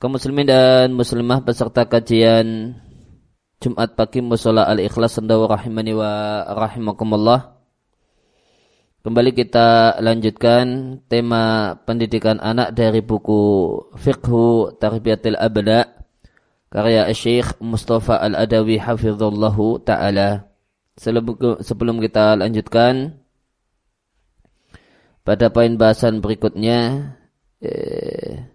kaum muslimin dan muslimah beserta kajian Jumat pagi musola al-ikhlas sendawa rahimani wa rahimakumullah. Kembali kita lanjutkan tema pendidikan anak dari buku Fiqhu Tarbiyatil Abna karya Syekh Mustafa Al-Adawi hafizallahu taala. Sebelum kita lanjutkan pada poin bahasan berikutnya eh,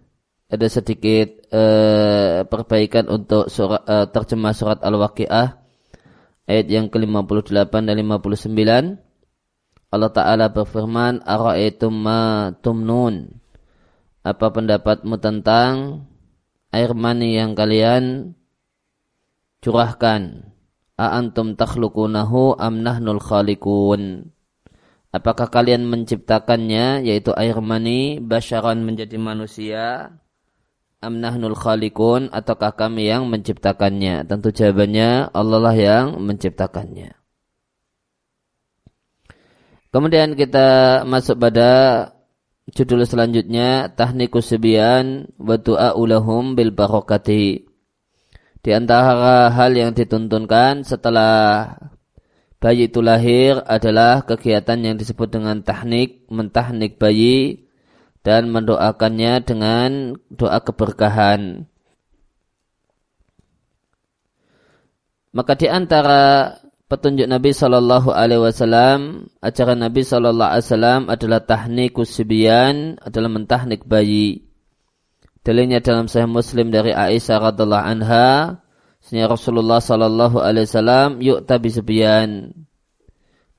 ada sedikit uh, perbaikan untuk surat, uh, terjemah surat Al-Waqi'ah ayat yang ke-58 dan 59 Allah Ta'ala berfirman Ara'aitum ma tumnun? Apa pendapatmu tentang air mani yang kalian curahkan? A'antum takhlukunahu am nahnul khalikun Apakah kalian menciptakannya yaitu air mani basyaran menjadi manusia amnahnul khalikun ataukah kami yang menciptakannya? Tentu jawabannya Allah lah yang menciptakannya. Kemudian kita masuk pada judul selanjutnya tahnikus sebian wa ulahum bil barokati. Di antara hal yang dituntunkan setelah bayi itu lahir adalah kegiatan yang disebut dengan tahnik, mentahnik bayi dan mendoakannya dengan doa keberkahan. Maka di antara petunjuk Nabi Shallallahu Alaihi Wasallam, ajaran Nabi Shallallahu Alaihi Wasallam adalah tahnikus sibian, adalah mentahnik bayi. Dalilnya dalam Sahih Muslim dari Aisyah radhiallahu anha, Senya Rasulullah Shallallahu Alaihi Wasallam yuk tabi sebian.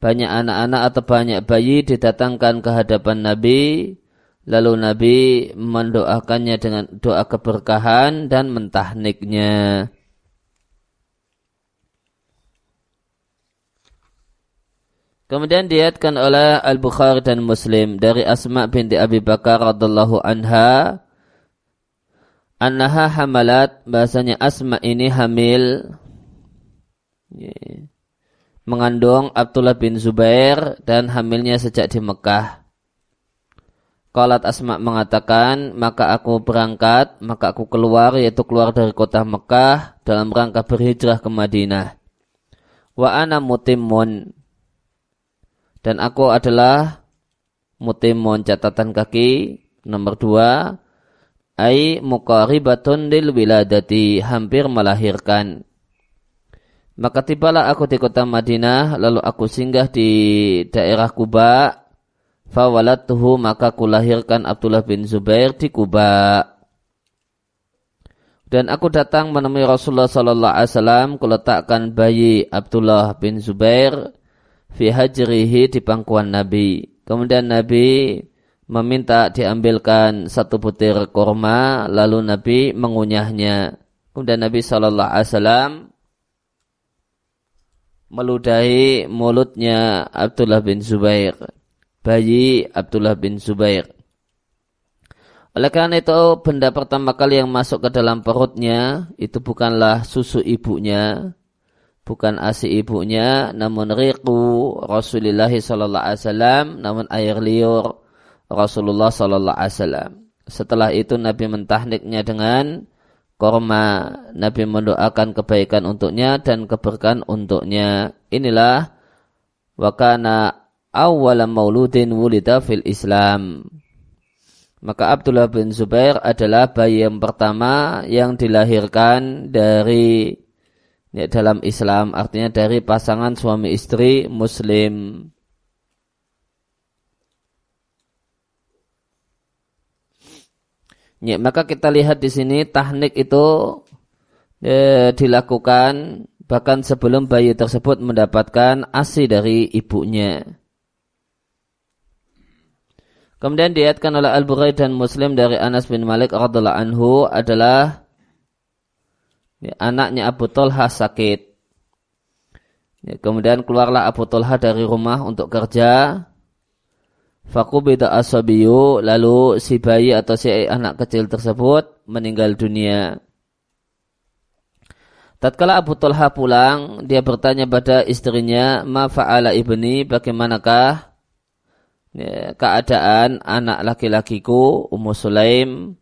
Banyak anak-anak atau banyak bayi didatangkan ke hadapan Nabi Lalu Nabi mendoakannya dengan doa keberkahan dan mentahniknya. Kemudian diatkan oleh Al-Bukhari dan Muslim dari Asma binti Abi Bakar radhiallahu anha annaha hamalat bahasanya Asma ini hamil mengandung Abdullah bin Zubair dan hamilnya sejak di Mekah. Qalat Asma mengatakan, maka aku berangkat, maka aku keluar, yaitu keluar dari kota Mekah dalam rangka berhijrah ke Madinah. Wa ana mutimun. Dan aku adalah mutimun catatan kaki nomor dua. Ai muqaribatun lil wiladati, hampir melahirkan. Maka tibalah aku di kota Madinah, lalu aku singgah di daerah Kuba, Fawalatuhu maka kulahirkan Abdullah bin Zubair di Kuba. Dan aku datang menemui Rasulullah Sallallahu Alaihi Wasallam kuletakkan bayi Abdullah bin Zubair fi hajrihi di pangkuan Nabi. Kemudian Nabi meminta diambilkan satu butir korma, lalu Nabi mengunyahnya. Kemudian Nabi Sallallahu Alaihi Wasallam meludahi mulutnya Abdullah bin Zubair bayi Abdullah bin Zubair. Oleh karena itu benda pertama kali yang masuk ke dalam perutnya itu bukanlah susu ibunya, bukan asi ibunya, namun riqu Rasulullah sallallahu alaihi wasallam, namun air liur Rasulullah sallallahu alaihi wasallam. Setelah itu Nabi mentahniknya dengan korma. Nabi mendoakan kebaikan untuknya dan keberkahan untuknya. Inilah wakana awwala mauludin wulida fil Islam. Maka Abdullah bin Zubair adalah bayi yang pertama yang dilahirkan dari ya, dalam Islam, artinya dari pasangan suami istri Muslim. Ya, maka kita lihat di sini teknik itu ya, dilakukan bahkan sebelum bayi tersebut mendapatkan asi dari ibunya. Kemudian diatkan oleh Al-Bukhari dan Muslim dari Anas bin Malik radhiallahu anhu adalah Ya, anaknya Abu Talha sakit. Ya, kemudian keluarlah Abu Talha dari rumah untuk kerja. Fakubida asabiyu lalu si bayi atau si anak kecil tersebut meninggal dunia. Tatkala Abu Talha pulang, dia bertanya pada istrinya, "Ma fa'ala ibni, bagaimanakah ya, keadaan anak laki-lakiku Ummu Sulaim,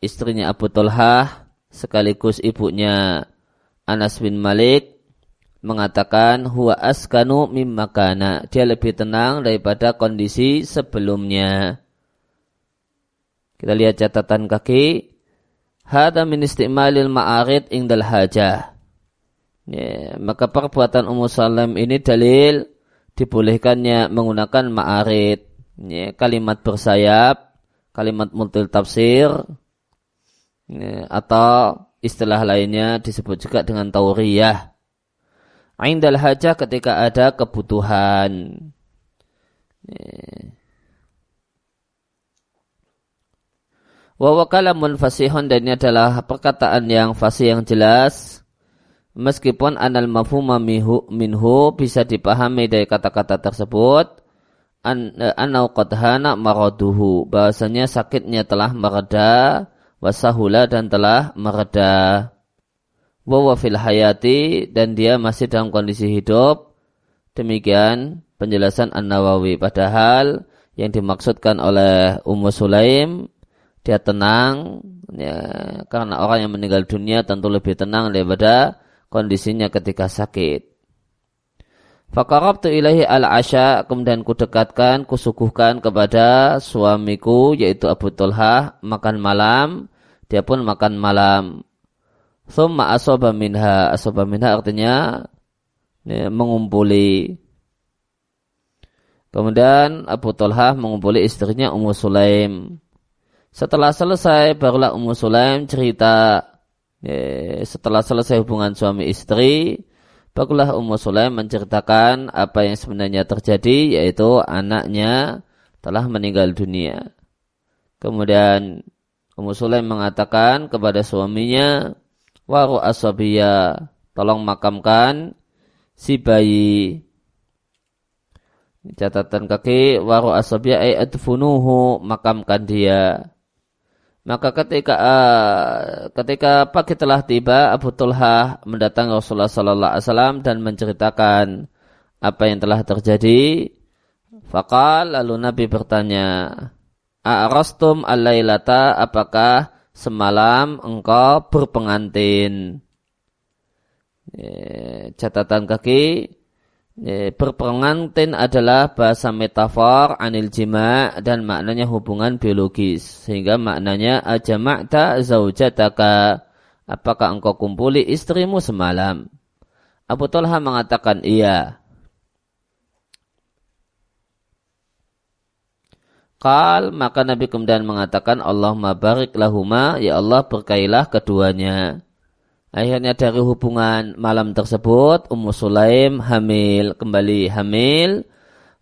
istrinya Abu Talha sekaligus ibunya Anas bin Malik mengatakan huwa askanu mimmakana. Dia lebih tenang daripada kondisi sebelumnya. Kita lihat catatan kaki. Hada min istimalil ma'arid ingdal hajah. Ya, maka perbuatan Ummu Salam ini dalil dibolehkannya menggunakan ma'arid. Ya, kalimat bersayap, kalimat multi tafsir, ya, atau istilah lainnya disebut juga dengan tauriyah Aindal hajah ketika ada kebutuhan. Wa kalamun dan ini adalah perkataan yang fasih yang jelas. Meskipun anal mafhuma minhu bisa dipahami dari kata-kata tersebut. An, anau qadhana maraduhu. Bahasanya sakitnya telah mereda. Wasahula dan telah mereda wawa fil hayati dan dia masih dalam kondisi hidup. Demikian penjelasan An-Nawawi. Padahal yang dimaksudkan oleh Ummu Sulaim dia tenang ya, karena orang yang meninggal dunia tentu lebih tenang daripada kondisinya ketika sakit. Fakarabtu ilahi al-asya kemudian kudekatkan, kusuguhkan kepada suamiku yaitu Abu Tulhah makan malam, dia pun makan malam. Thumma asoba minha. Asoba minha artinya ya, mengumpuli. Kemudian Abu Talha mengumpuli istrinya Ummu Sulaim. Setelah selesai barulah Ummu Sulaim cerita ya, setelah selesai hubungan suami istri barulah Ummu Sulaim menceritakan apa yang sebenarnya terjadi yaitu anaknya telah meninggal dunia. Kemudian Ummu Sulaim mengatakan kepada suaminya, waru asabiya tolong makamkan si bayi catatan kaki waru asabiya ay adfunuhu makamkan dia maka ketika uh, ketika pagi telah tiba Abu Tulha mendatangi Rasulullah sallallahu alaihi wasallam dan menceritakan apa yang telah terjadi Fakal lalu Nabi bertanya A'rastum al-lailata apakah semalam engkau berpengantin. catatan kaki berpengantin adalah bahasa metafor anil jima dan maknanya hubungan biologis. Sehingga maknanya ajama'ta zaujataka apakah engkau kumpuli istrimu semalam? Abu Talha mengatakan iya. Kal maka Nabi kemudian mengatakan Allah barik lahuma. Ya Allah berkailah keduanya. Akhirnya dari hubungan malam tersebut Ummu Sulaim hamil kembali hamil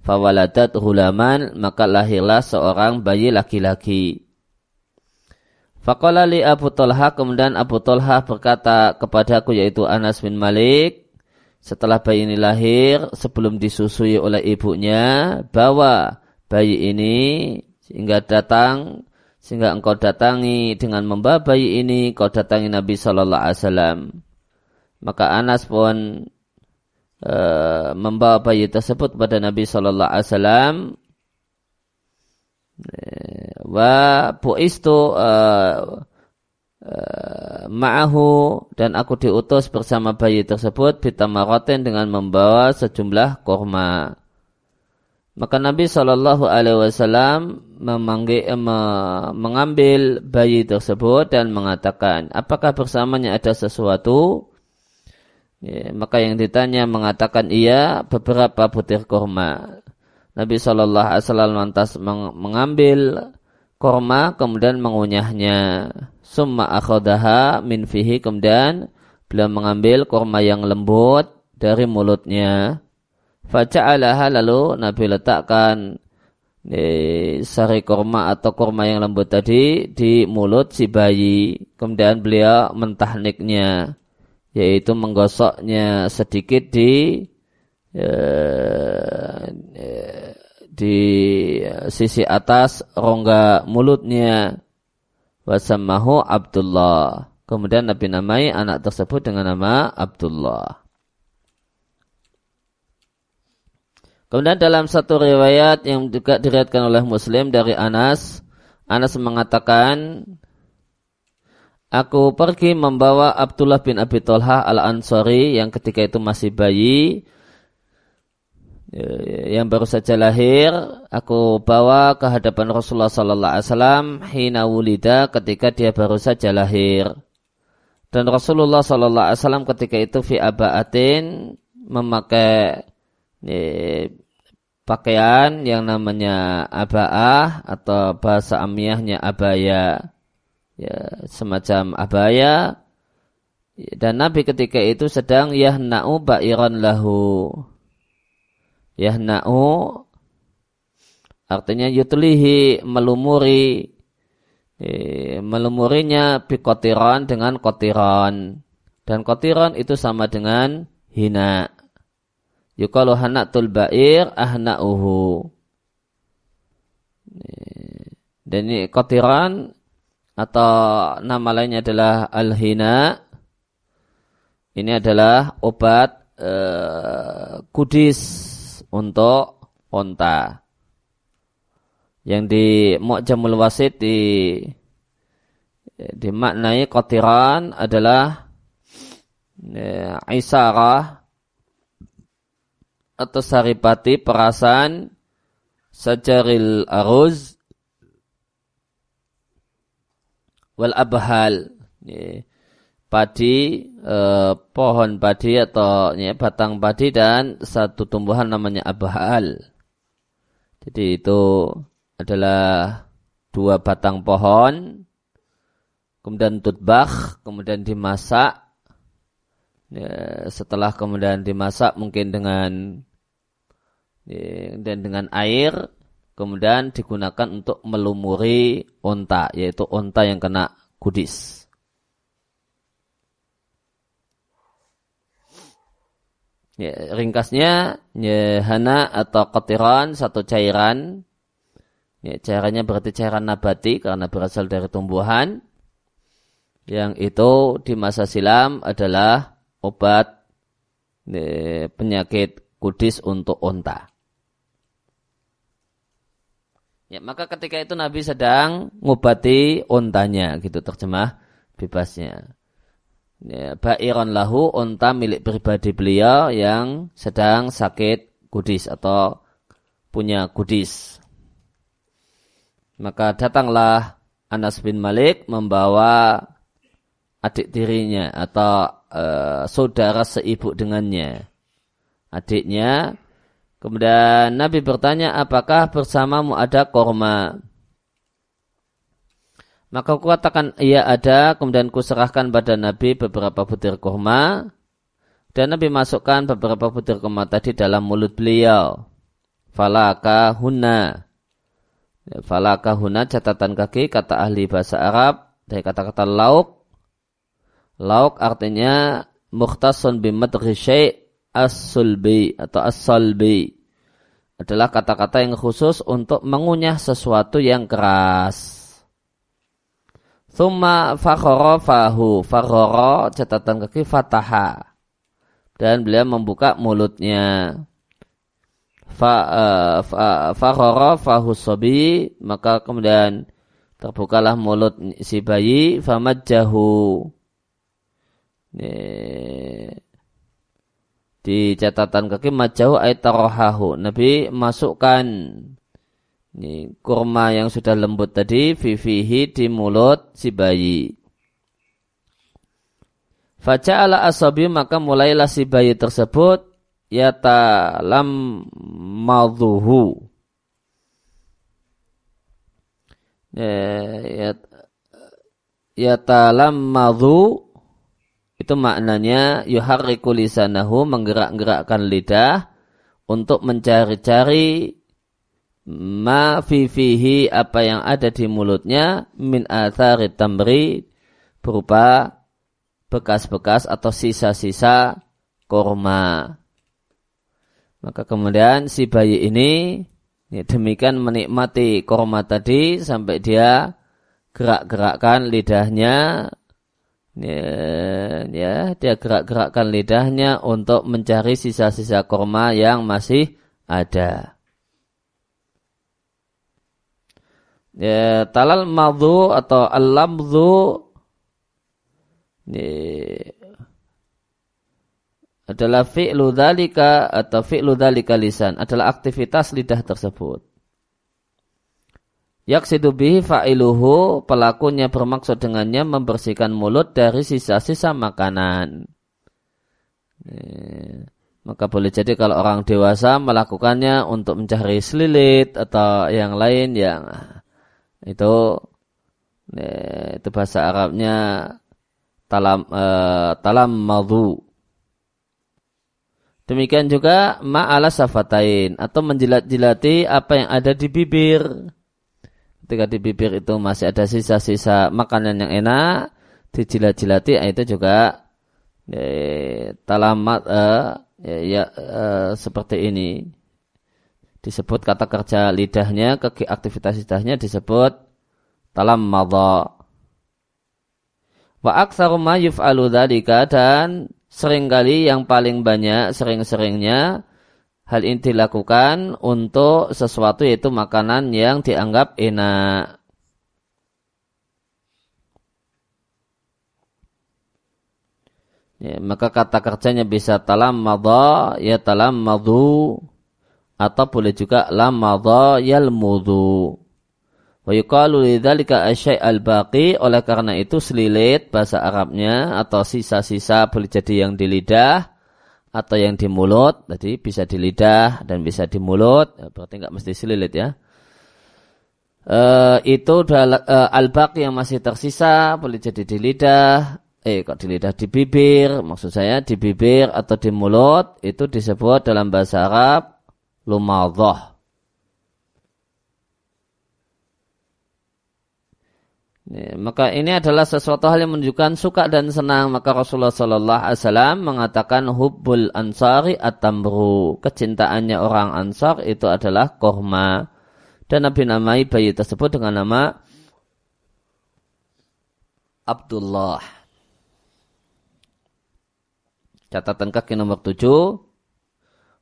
fawaladat hulaman maka lahirlah seorang bayi laki-laki. Faqala li Abu Talha kemudian Abu Talha berkata kepadaku yaitu Anas bin Malik setelah bayi ini lahir sebelum disusui oleh ibunya bawa bayi ini sehingga datang sehingga engkau datangi dengan membawa bayi ini kau datangi Nabi Shallallahu Alaihi Wasallam maka Anas pun e, membawa bayi tersebut kepada Nabi Shallallahu Alaihi Wasallam wa buistu e, e, ma'ahu dan aku diutus bersama bayi tersebut bitamaratin dengan membawa sejumlah korma. Maka Nabi Shallallahu Alaihi Wasallam memanggil, eh, mengambil bayi tersebut dan mengatakan, apakah bersamanya ada sesuatu? Ya, maka yang ditanya mengatakan iya beberapa butir kurma. Nabi Shallallahu Alaihi Wasallam lantas mengambil kurma kemudian mengunyahnya. Summa akhodaha min fihi kemudian beliau mengambil kurma yang lembut dari mulutnya Faja'alaha lalu Nabi letakkan eh, sari korma atau korma yang lembut tadi di mulut si bayi. Kemudian beliau mentahniknya. yaitu menggosoknya sedikit di eh, di sisi atas rongga mulutnya wasamahu Abdullah kemudian Nabi namai anak tersebut dengan nama Abdullah Kemudian dalam satu riwayat yang juga diriatkan oleh Muslim dari Anas, Anas mengatakan, Aku pergi membawa Abdullah bin Abi Tolha al-Ansari yang ketika itu masih bayi, yang baru saja lahir, aku bawa ke hadapan Rasulullah Sallallahu Alaihi Wasallam hina wulida ketika dia baru saja lahir. Dan Rasulullah Sallallahu Alaihi Wasallam ketika itu fi abaatin memakai pakaian yang namanya abaah atau bahasa amiyahnya abaya. Ya semacam abaya. Dan Nabi ketika itu sedang yahna'u ba'iran lahu. Yahna'u artinya yutlihi melumuri. Eh, melumurinya bikotiran dengan kotiran. Dan kotiran itu sama dengan hina Yukalu hanatul ba'ir ahna'uhu. Dan ini kotiran atau nama lainnya adalah al-hina. Ini adalah obat uh, kudis untuk onta. Yang di Mu'jamul Wasit di dimaknai kotiran adalah uh, isarah atau saripati perasan sajaril aruz wal abhal. Padi eh, pohon padi atau ya, batang padi dan satu tumbuhan namanya abhal. Jadi itu adalah dua batang pohon kemudian tutbah kemudian dimasak. Ya, setelah kemudian dimasak mungkin dengan dan dengan air kemudian digunakan untuk melumuri onta yaitu onta yang kena kudis. Ya, ringkasnya ya, hana atau kotiran satu cairan. Ya, cairannya berarti cairan nabati karena berasal dari tumbuhan. Yang itu di masa silam adalah obat ya, penyakit kudis untuk onta. Ya, maka ketika itu Nabi sedang ngobati ontanya gitu terjemah bebasnya. Ya, Ba'iron lahu onta milik pribadi beliau yang sedang sakit kudis atau punya kudis. Maka datanglah Anas bin Malik membawa adik tirinya atau uh, saudara seibu dengannya. Adiknya Kemudian Nabi bertanya, apakah bersamamu ada korma? Maka aku katakan, iya ada, kemudian kuserahkan pada Nabi beberapa butir korma, dan Nabi masukkan beberapa butir korma tadi dalam mulut beliau. Falaka huna. Falaka huna catatan kaki, kata ahli bahasa Arab, dari kata-kata lauk. Lauk artinya mukhtasun bimadri syai' as-sulbi atau as-salbi adalah kata-kata yang khusus untuk mengunyah sesuatu yang keras. Thumma fakhara fahu. Fakhara catatan kaki fataha. Dan beliau membuka mulutnya. Fa, uh, fa, fakhara fahu sobi. Maka kemudian terbukalah mulut si bayi. Famajjahu. Nih di catatan kaki majau aitarohahu. Nabi masukkan ini kurma yang sudah lembut tadi fifihi di mulut si bayi. ala asabi maka mulailah si bayi tersebut yata lam madhuhu. Ya, yata lam madhu itu maknanya yuharriku lisanahu menggerak-gerakkan lidah untuk mencari-cari ma fi fihi apa yang ada di mulutnya min athari tamri berupa bekas-bekas atau sisa-sisa korma. Maka kemudian si bayi ini ya, demikian menikmati korma tadi sampai dia gerak-gerakkan lidahnya ya, ya dia gerak-gerakkan lidahnya untuk mencari sisa-sisa korma yang masih ada. Ya, talal madhu atau al-lamdhu adalah fi'lu dhalika atau fi'lu dhalika lisan adalah aktivitas lidah tersebut. Yaksidu bihi fa'iluhu pelakunya bermaksud dengannya membersihkan mulut dari sisa-sisa makanan. Maka boleh jadi kalau orang dewasa melakukannya untuk mencari selilit atau yang lain yang itu itu bahasa Arabnya talam uh, talam madhu Demikian juga ma'ala safatain atau menjilat-jilati apa yang ada di bibir. Ketika di bibir itu masih ada sisa-sisa makanan yang enak, dijilat-jilati ah, itu juga eh, talamat eh, ya, ya eh, seperti ini. Disebut kata kerja lidahnya, aktivitas lidahnya disebut talam madha. Wa aktsaru ma yuf'alu dan sering kali yang paling banyak, sering-seringnya hal ini dilakukan untuk sesuatu yaitu makanan yang dianggap enak. Ya, maka kata kerjanya bisa talam madha, ya talam madu, atau boleh juga lam madha yal mudu. Wa yuqalu lidzalika asyai' al-baqi oleh karena itu selilit bahasa Arabnya atau sisa-sisa boleh jadi yang di lidah atau yang di mulut. Jadi bisa di lidah dan bisa di mulut. Ya, berarti enggak mesti selilit ya. Uh, itu adalah uh, al-baqi yang masih tersisa boleh jadi di lidah eh kok di lidah di bibir maksud saya di bibir atau di mulut itu disebut dalam bahasa Arab lumadhah Ya, maka ini adalah sesuatu hal yang menunjukkan suka dan senang. Maka Rasulullah Sallallahu Alaihi Wasallam mengatakan hubbul ansari atamru. Kecintaannya orang ansar itu adalah korma. Dan Nabi namai bayi tersebut dengan nama Abdullah. Catatan kaki nomor tujuh.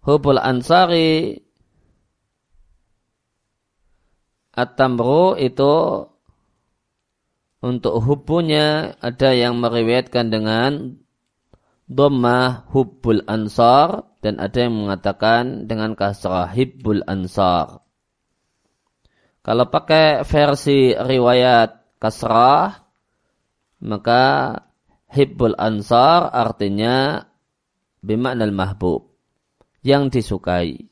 Hubbul ansari atamru itu untuk hubunya ada yang meriwayatkan dengan Dhammah hubbul ansar dan ada yang mengatakan dengan kasrah hibbul ansar. Kalau pakai versi riwayat kasrah maka hibbul ansar artinya bimakna mahbub yang disukai.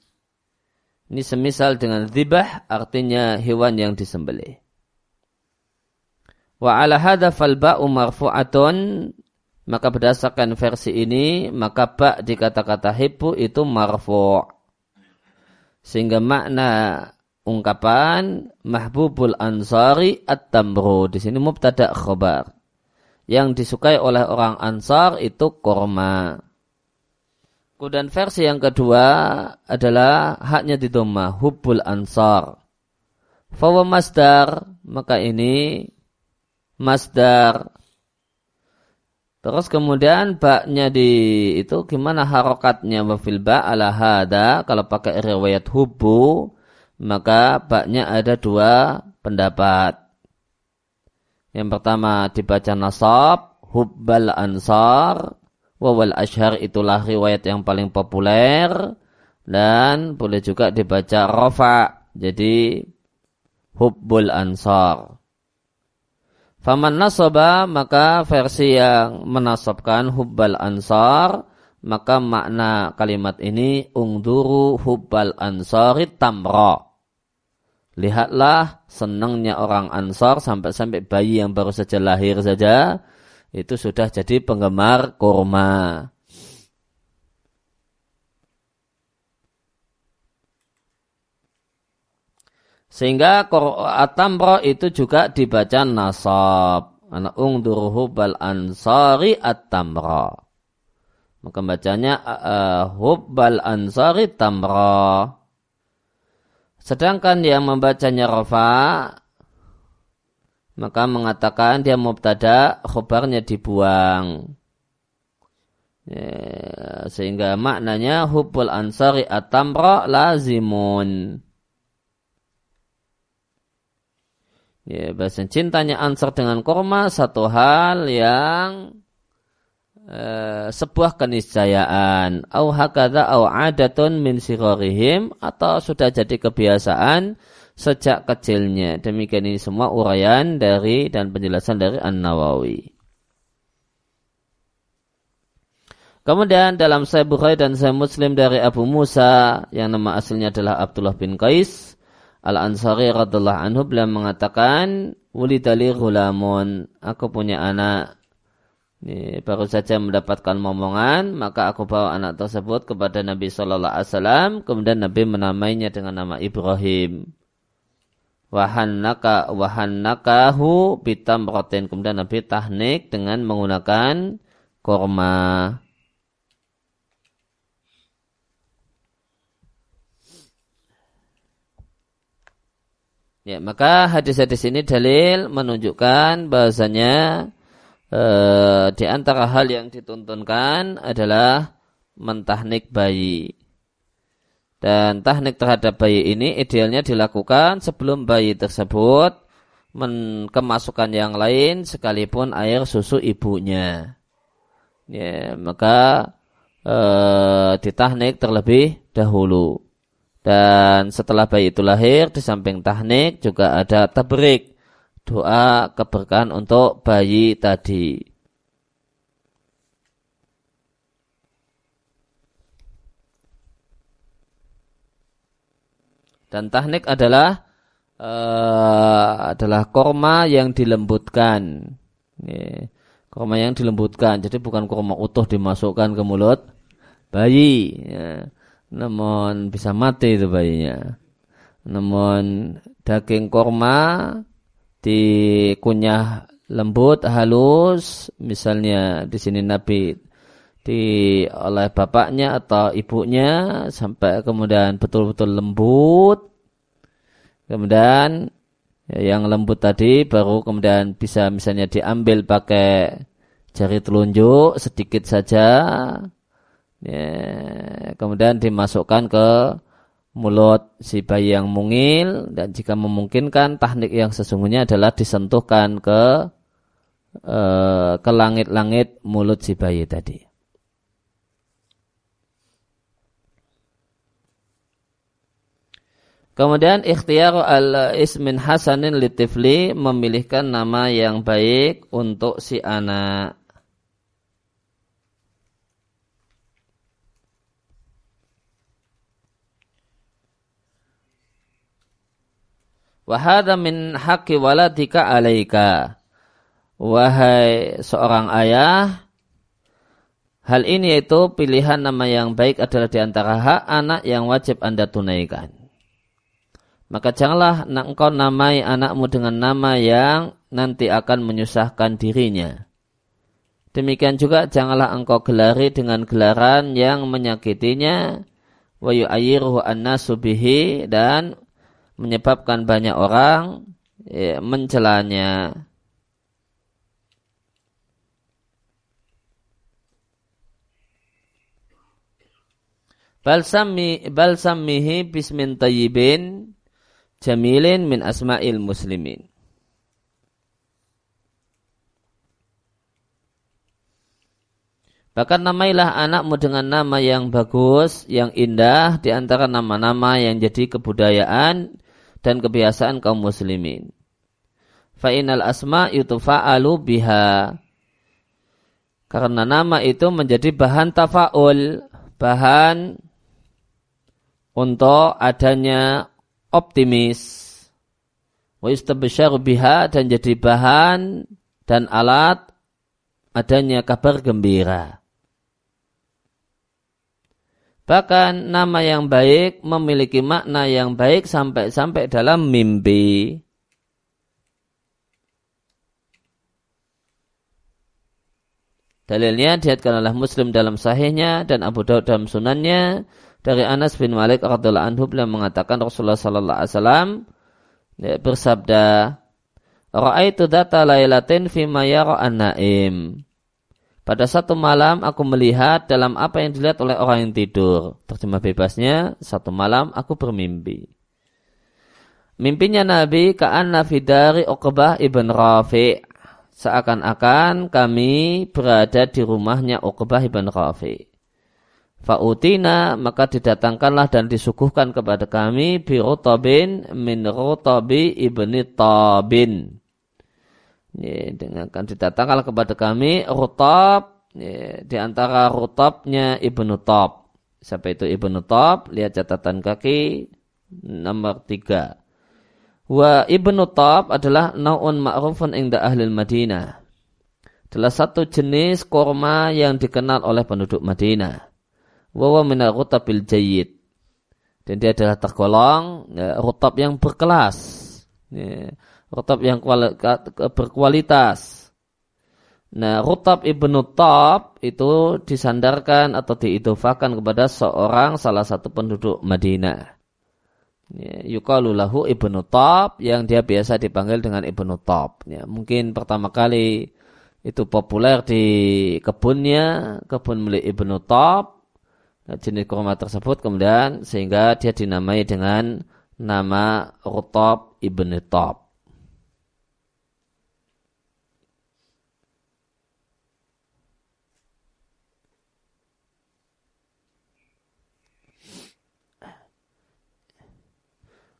Ini semisal dengan zibah artinya hewan yang disembelih. Wa ala hadha fal ba'u marfu'atun. Maka berdasarkan versi ini maka ba di kata-kata hibbu itu marfu' sehingga makna ungkapan mahbubul ansari at-tamru. Di sini mubtada khabar. Yang disukai oleh orang ansar itu korma kemudian versi yang kedua adalah haknya di doma hubbul ansar. Fawa masdar maka ini masdar. Terus kemudian baknya di itu gimana harokatnya wafil ba ala hada kalau pakai riwayat hubu maka baknya ada dua pendapat. Yang pertama dibaca nasab hubbal ansar wawal ashar itulah riwayat yang paling populer dan boleh juga dibaca rofa jadi hubbul ansar. Faman nasaba maka versi yang menasabkan hubbal ansar maka makna kalimat ini ungduru hubbal ansari tamra. Lihatlah senangnya orang ansar sampai-sampai bayi yang baru saja lahir saja itu sudah jadi penggemar kurma. Sehingga atamro itu juga dibaca nasab. Ana ungdur hubbal ansari at-tamra. Maka bacanya uh, hubbal ansari tamra. Sedangkan yang membacanya rafa maka mengatakan dia mubtada khobarnya dibuang. Ya, sehingga maknanya hubbul ansari at-tamra lazimun. Ya, bahasa cintanya ansar dengan korma satu hal yang Eh, sebuah keniscayaan au hakadha au adatun min sirorihim atau sudah jadi kebiasaan sejak kecilnya. Demikian ini semua uraian dari dan penjelasan dari An-Nawawi. Kemudian dalam Sahih Bukhari dan Sahih Muslim dari Abu Musa yang nama aslinya adalah Abdullah bin Qais Al-Ansari radhiallahu anhu beliau mengatakan Wulidali gulamun Aku punya anak ini baru saja mendapatkan momongan, maka aku bawa anak tersebut kepada Nabi Shallallahu Alaihi Wasallam. Kemudian Nabi menamainya dengan nama Ibrahim. Wahannaka wahannakahu bitam roten. Kemudian Nabi tahnik dengan menggunakan korma. Ya, maka hadis-hadis ini dalil menunjukkan bahasanya e, di antara hal yang dituntunkan adalah mentahnik bayi. Dan tahnik terhadap bayi ini idealnya dilakukan sebelum bayi tersebut kemasukan yang lain sekalipun air susu ibunya. Ya, maka e, ditahnik terlebih dahulu. Dan setelah bayi itu lahir, di samping tahnik juga ada tabrik doa keberkahan untuk bayi tadi. Dan tahnik adalah uh, adalah korma yang dilembutkan. Ini, korma yang dilembutkan. Jadi bukan korma utuh dimasukkan ke mulut bayi. Ya. Namun bisa mati itu bayinya. Namun daging korma dikunyah lembut halus misalnya di sini Nabi di oleh bapaknya atau ibunya sampai kemudian betul-betul lembut kemudian ya, yang lembut tadi baru kemudian bisa misalnya diambil pakai jari telunjuk sedikit saja ya, kemudian dimasukkan ke mulut si bayi yang mungil dan jika memungkinkan teknik yang sesungguhnya adalah disentuhkan ke e, ke langit-langit mulut si bayi tadi. Kemudian ikhtiar al-ismin hasanin litifli memilihkan nama yang baik untuk si anak. Wahada min haqqi waladika alaika. Wahai seorang ayah, hal ini yaitu pilihan nama yang baik adalah di antara hak anak yang wajib Anda tunaikan. Maka janganlah engkau namai anakmu dengan nama yang nanti akan menyusahkan dirinya. Demikian juga janganlah engkau gelari dengan gelaran yang menyakitinya wa yu'ayyiruhu annasu bihi dan menyebabkan banyak orang ya, mencelanya. Balsami balsamihi bismin tayyibin jamilin min asma'il muslimin. Bahkan namailah anakmu dengan nama yang bagus, yang indah, di antara nama-nama yang jadi kebudayaan dan kebiasaan kaum muslimin. Fa'inal asma yutufa'alu biha. Karena nama itu menjadi bahan tafa'ul, bahan untuk adanya optimis. Wa biha dan jadi bahan dan alat adanya kabar gembira. Bahkan nama yang baik memiliki makna yang baik sampai-sampai dalam mimpi. Dalilnya diatkan oleh Muslim dalam sahihnya dan Abu Daud dalam sunannya dari Anas bin Malik radhiallahu anhu beliau mengatakan Rasulullah sallallahu alaihi wasallam ya, bersabda Ra'aitu data lailatin fi ma yara an-naim. Pada satu malam aku melihat dalam apa yang dilihat oleh orang yang tidur. Terjemah bebasnya, satu malam aku bermimpi. Mimpinya Nabi ka'anna fidari Uqbah ibn Rafi' seakan-akan kami berada di rumahnya Uqbah ibn Rafi' Fa'utina maka didatangkanlah dan disuguhkan kepada kami bi rotabin min rotabi ibni tabin. Ya, dengan akan didatangkanlah kepada kami rotab ya, di antara rotabnya ibnu tab. Siapa itu ibnu tab? Lihat catatan kaki nomor tiga. Wa ibnu tab adalah naun ma'rufun inda ahli Madinah. Adalah satu jenis korma yang dikenal oleh penduduk Madinah wawa minal rutabil jayid. Dan dia adalah tergolong ya, rutab yang berkelas. Ya, rutab yang berkualitas. Nah, Rutab ibnu Tab itu disandarkan atau diidofakan kepada seorang salah satu penduduk Madinah. Ya, yukalulahu ibnu Tab yang dia biasa dipanggil dengan ibnu Tab. Ya, mungkin pertama kali itu populer di kebunnya, kebun milik ibnu Tab jenis kurma tersebut kemudian sehingga dia dinamai dengan nama Rutab ibn Tab.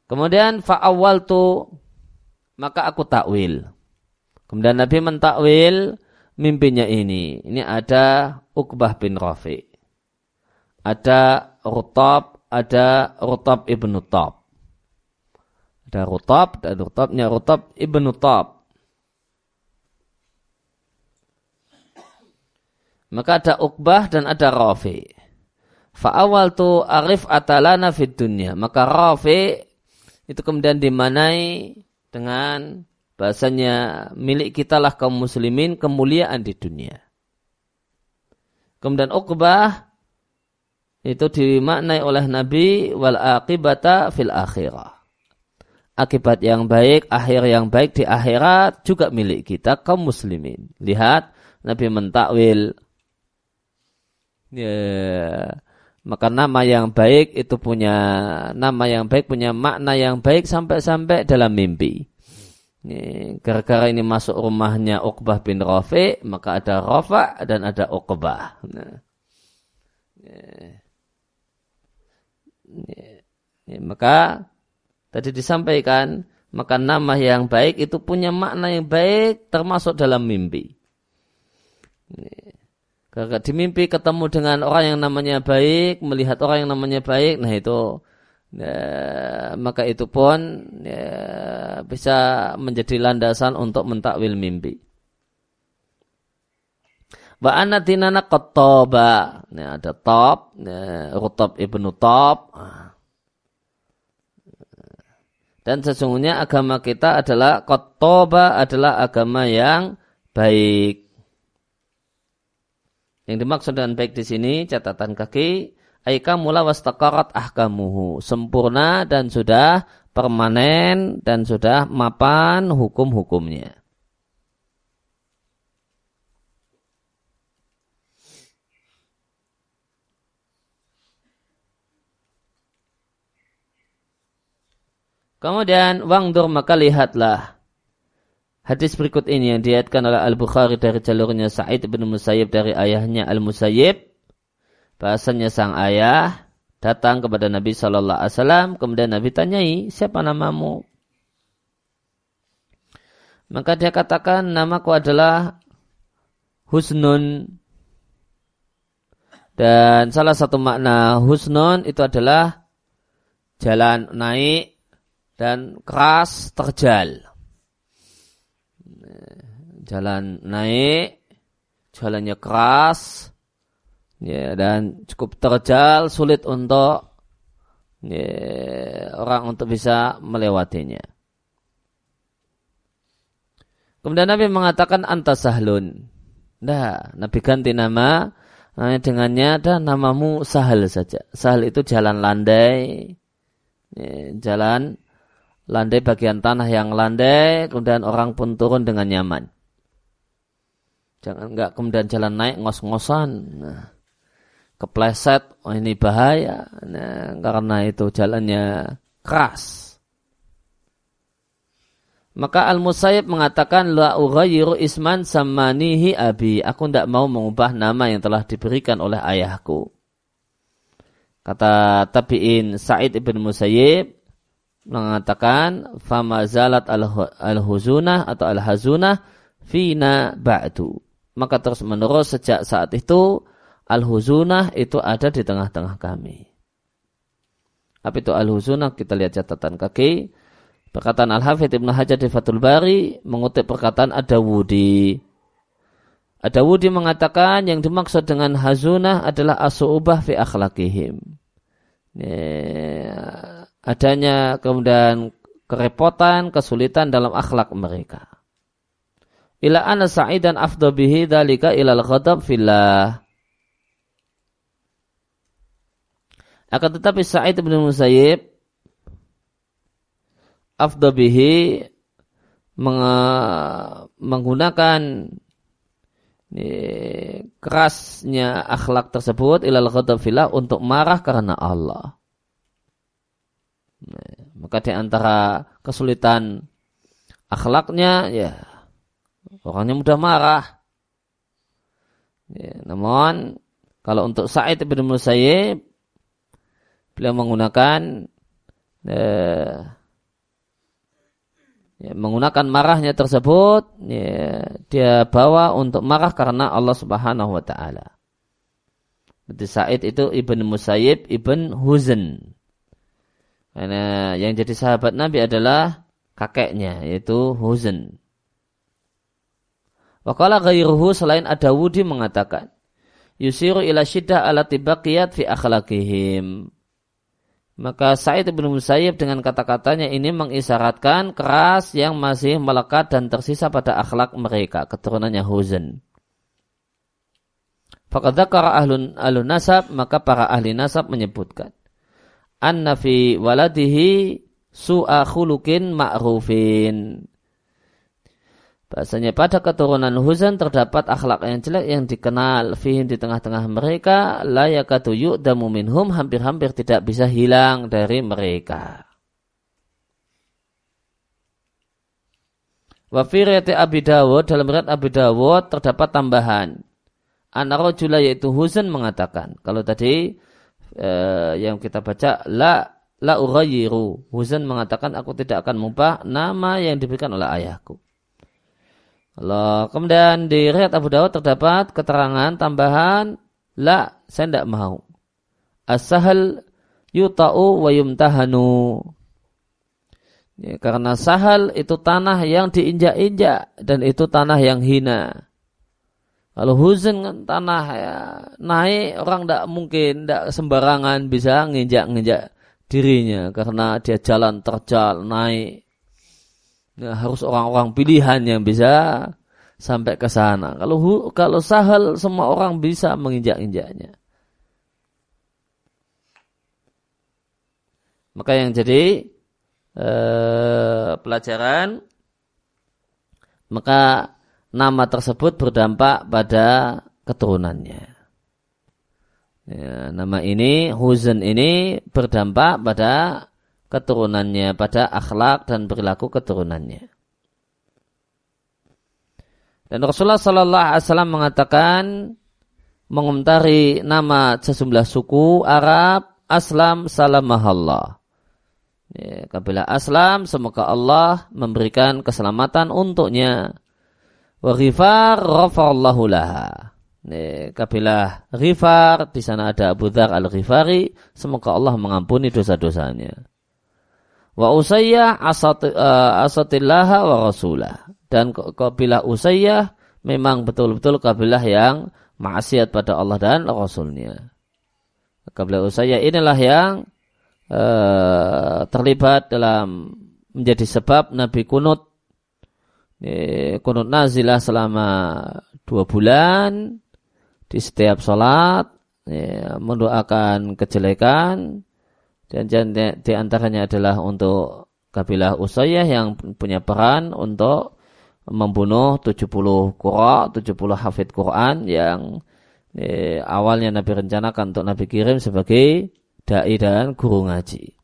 Kemudian fa'awal tu maka aku takwil. Kemudian Nabi mentakwil mimpinya ini. Ini ada Uqbah bin Rafi' ada Rutab, ada Rutab ibnu Tab. Ada Rutab, dan Rutabnya Rutab ibnu Tab. Maka ada Uqbah dan ada Rafi. Fa'awal tu arif atalana fid dunya. Maka Rafi itu kemudian dimanai dengan bahasanya milik kita lah kaum muslimin kemuliaan di dunia. Kemudian Uqbah itu dimaknai oleh Nabi wal akibata fil akhirah. Akibat yang baik, akhir yang baik di akhirat juga milik kita kaum muslimin. Lihat Nabi mentakwil ya, maka nama yang baik itu punya nama yang baik punya makna yang baik sampai-sampai dalam mimpi. Gara-gara ini masuk rumahnya Uqbah bin Rafi, maka ada Rafa dan ada Uqbah. Nah, maka tadi disampaikan maka nama yang baik itu punya makna yang baik termasuk dalam mimpi. Ya, di mimpi ketemu dengan orang yang namanya baik, melihat orang yang namanya baik, nah itu ya, maka itu pun ya, bisa menjadi landasan untuk mentakwil mimpi. Wa anna dinana qattoba. Ini ada top, Rutab ibnu top. Dan sesungguhnya agama kita adalah qattoba adalah agama yang baik. Yang dimaksud dengan baik di sini catatan kaki aika mula wastaqarat ahkamuhu sempurna dan sudah permanen dan sudah mapan hukum-hukumnya. Kemudian wangdur maka lihatlah hadis berikut ini yang diatkan oleh Al-Bukhari dari jalurnya Sa'id bin Musayyib dari ayahnya Al-Musayyib. Bahasanya sang ayah datang kepada Nabi Shallallahu Alaihi Wasallam. Kemudian Nabi tanyai, siapa namamu? Maka dia katakan, namaku adalah Husnun. Dan salah satu makna Husnun itu adalah jalan naik dan keras terjal. Jalan naik, jalannya keras, ya, dan cukup terjal, sulit untuk ya, orang untuk bisa melewatinya. Kemudian Nabi mengatakan antasahlun. Nah, Nabi ganti nama dengannya ada namamu Sahal saja. Sahal itu jalan landai, jalan landai bagian tanah yang landai, kemudian orang pun turun dengan nyaman. Jangan enggak kemudian jalan naik ngos-ngosan. Nah, kepleset, oh ini bahaya. Nah, karena itu jalannya keras. Maka Al-Musayyib mengatakan la ughayyiru isman samanihi abi. Aku tidak mau mengubah nama yang telah diberikan oleh ayahku. Kata tabi'in Sa'id ibn Musayyib mengatakan fama zalat al-huzunah atau al-hazunah fina ba'du. Maka terus menerus sejak saat itu al-huzunah itu ada di tengah-tengah kami. Apa itu al-huzunah? Kita lihat catatan kaki Perkataan Al-Hafidh Ibn Hajar di Fathul Bari mengutip perkataan Ad-Dawudi. Ad-Dawudi mengatakan yang dimaksud dengan hazunah adalah asu'ubah fi akhlakihim. Adanya kemudian kerepotan, kesulitan dalam akhlak mereka. Ila anna sa'idan afdha bihi dhalika ilal ghadab fillah. Akan tetapi Sa'id bin Musayyib afdabihi menggunakan ini, kerasnya akhlak tersebut ilal ghadafillah untuk marah karena Allah. Maka di antara kesulitan akhlaknya ya orangnya mudah marah. Ya, namun kalau untuk Sa'id bin Musayyib beliau menggunakan eh, ya, menggunakan marahnya tersebut ya, dia bawa untuk marah karena Allah Subhanahu wa taala. Berarti Said itu Ibn Musayyib Ibn Huzn. Karena yang jadi sahabat Nabi adalah kakeknya yaitu Huzn. Wakala ghairuhu selain ada Wudi mengatakan yusiru ila syiddah ala tibaqiyat fi akhlaqihim. Maka Sa'id bin Musayyib dengan kata-katanya ini mengisyaratkan keras yang masih melekat dan tersisa pada akhlak mereka, keturunannya Huzan. Fakadzakara ahlun, ahlun nasab, maka para ahli nasab menyebutkan. Anna fi waladihi su'a khulukin ma'rufin. Bahasanya pada keturunan Huzan terdapat akhlak yang jelek yang dikenal fihin di tengah-tengah mereka layakatu yu'damu minhum hampir-hampir tidak bisa hilang dari mereka. Wafiriyati Abi Dawud dalam berat Abi Dawud terdapat tambahan. Anarojula yaitu Huzan mengatakan. Kalau tadi eh, yang kita baca la la urayiru. Huzan mengatakan aku tidak akan mengubah nama yang diberikan oleh ayahku. Allah. Kemudian di riwayat Abu Dawud terdapat keterangan tambahan la saya tidak mau. As-sahal yuta'u wa yumtahanu. Ya, karena sahal itu tanah yang diinjak-injak dan itu tanah yang hina. Kalau huzn kan tanah ya, naik orang tidak mungkin tidak sembarangan bisa nginjak-nginjak dirinya karena dia jalan terjal naik Nah, harus orang-orang pilihan yang bisa sampai ke sana. Kalau kalau sahal semua orang bisa menginjak-injaknya. Maka yang jadi eh, pelajaran maka nama tersebut berdampak pada keturunannya. Ya, nama ini Huzan ini berdampak pada keturunannya, pada akhlak dan perilaku keturunannya. Dan Rasulullah Sallallahu Alaihi Wasallam mengatakan mengomentari nama sejumlah suku Arab Aslam Salamahallah. Ya, kabilah Aslam semoga Allah memberikan keselamatan untuknya. Wa ghifar ghafallahu laha. Kabilah Ghifar di sana ada Abu Dhar al-Ghifari semoga Allah mengampuni dosa-dosanya. Wa Usayyah uh, asatillaha wa rasulah. Dan kabilah Usayyah memang betul-betul kabilah yang maksiat pada Allah dan Rasulnya. Kabilah Usayyah inilah yang uh, terlibat dalam menjadi sebab Nabi kunut kunut nazilah selama dua bulan di setiap sholat ya, mendoakan kejelekan dan di antaranya adalah untuk kabilah Usayyah yang punya peran untuk membunuh 70 qura, 70 hafid Quran yang eh, awalnya Nabi rencanakan untuk Nabi kirim sebagai dai dan guru ngaji.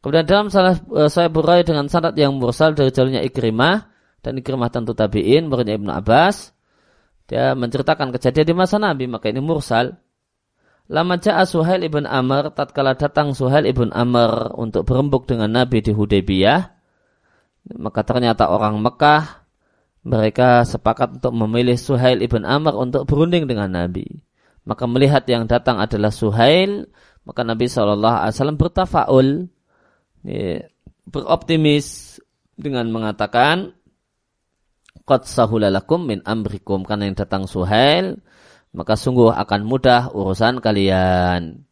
Kemudian dalam salah eh, saya berai dengan sanad yang mursal dari jalurnya Ikrimah dan Ikrimah tentu tabi'in muridnya Ibnu Abbas dia menceritakan kejadian di masa Nabi maka ini mursal Lama ja'a Suhail ibn Amr, tatkala datang Suhail ibn Amr untuk berembuk dengan Nabi di Hudaybiyah, maka ternyata orang Mekah, mereka sepakat untuk memilih Suhail ibn Amr untuk berunding dengan Nabi. Maka melihat yang datang adalah Suhail, maka Nabi SAW bertafaul, beroptimis dengan mengatakan, Qad sahulalakum min amrikum, karena yang datang Suhail, maka sungguh akan mudah urusan kalian.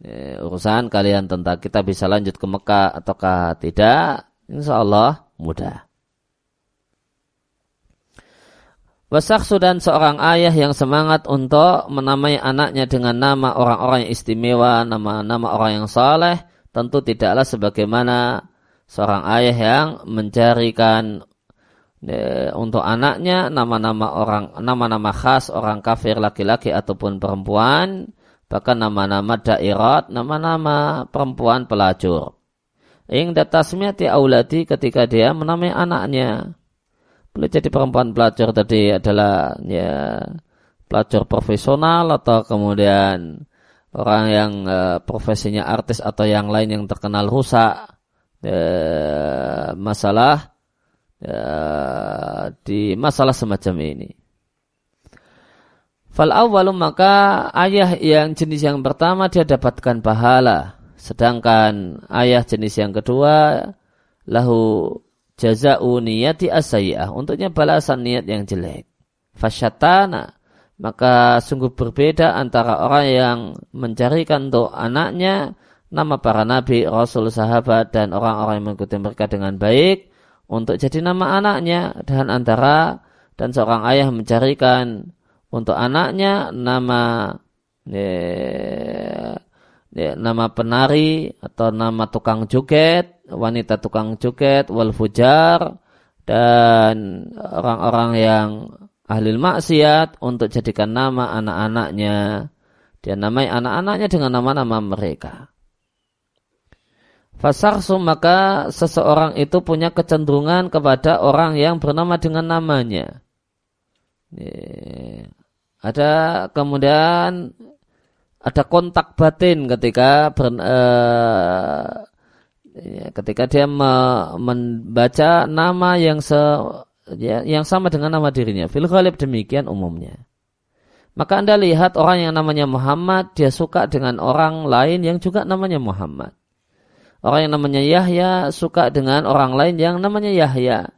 Ya, urusan kalian tentang kita bisa lanjut ke Mekah ataukah tidak, insya Allah mudah. Wasaksu dan seorang ayah yang semangat untuk menamai anaknya dengan nama orang-orang yang istimewa, nama-nama orang yang saleh, tentu tidaklah sebagaimana seorang ayah yang mencarikan untuk anaknya nama-nama orang nama-nama khas orang kafir laki-laki ataupun perempuan bahkan nama-nama daerah nama-nama perempuan pelacur. Ing datasmiati auladi ketika dia menamai anaknya. Boleh jadi perempuan pelacur tadi adalah ya pelacur profesional atau kemudian orang yang uh, profesinya artis atau yang lain yang terkenal rusak uh, masalah ya, di masalah semacam ini. Fal awwalu maka ayah yang jenis yang pertama dia dapatkan pahala. Sedangkan ayah jenis yang kedua lahu jaza'u niyati asayah. Untuknya balasan niat yang jelek. Fasyatana. Maka sungguh berbeda antara orang yang mencarikan untuk anaknya nama para nabi, rasul, sahabat, dan orang-orang yang mengikuti mereka dengan baik untuk jadi nama anaknya. Dan antara dan seorang ayah mencarikan untuk anaknya nama ya, ya, nama penari atau nama tukang joget, wanita tukang joget, wal fujar dan orang-orang yang ahli maksiat untuk jadikan nama anak-anaknya. Dia namai anak-anaknya dengan nama-nama mereka. Fasarsu maka seseorang itu punya kecenderungan kepada orang yang bernama dengan namanya. Ada kemudian ada kontak batin ketika ber, uh, ketika dia me, membaca nama yang se, ya, yang sama dengan nama dirinya. Fil ghalib demikian umumnya. Maka Anda lihat orang yang namanya Muhammad, dia suka dengan orang lain yang juga namanya Muhammad. Orang yang namanya Yahya suka dengan orang lain yang namanya Yahya.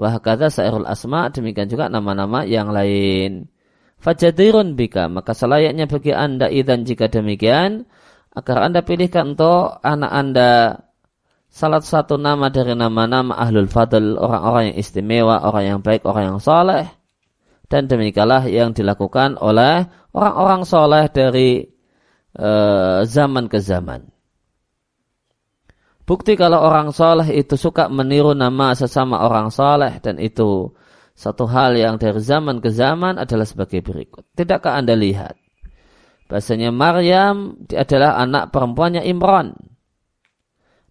Wah kata sairul asma demikian juga nama-nama yang lain. Fajadirun bika maka selayaknya bagi anda idan jika demikian agar anda pilihkan untuk anak anda salah satu nama dari nama-nama ahlul fadl orang-orang yang istimewa orang yang baik orang yang soleh dan demikianlah yang dilakukan oleh orang-orang soleh dari uh, zaman ke zaman. Bukti kalau orang soleh itu suka meniru nama sesama orang soleh dan itu satu hal yang dari zaman ke zaman adalah sebagai berikut. Tidakkah Anda lihat? Bahasanya Maryam adalah anak perempuannya Imran.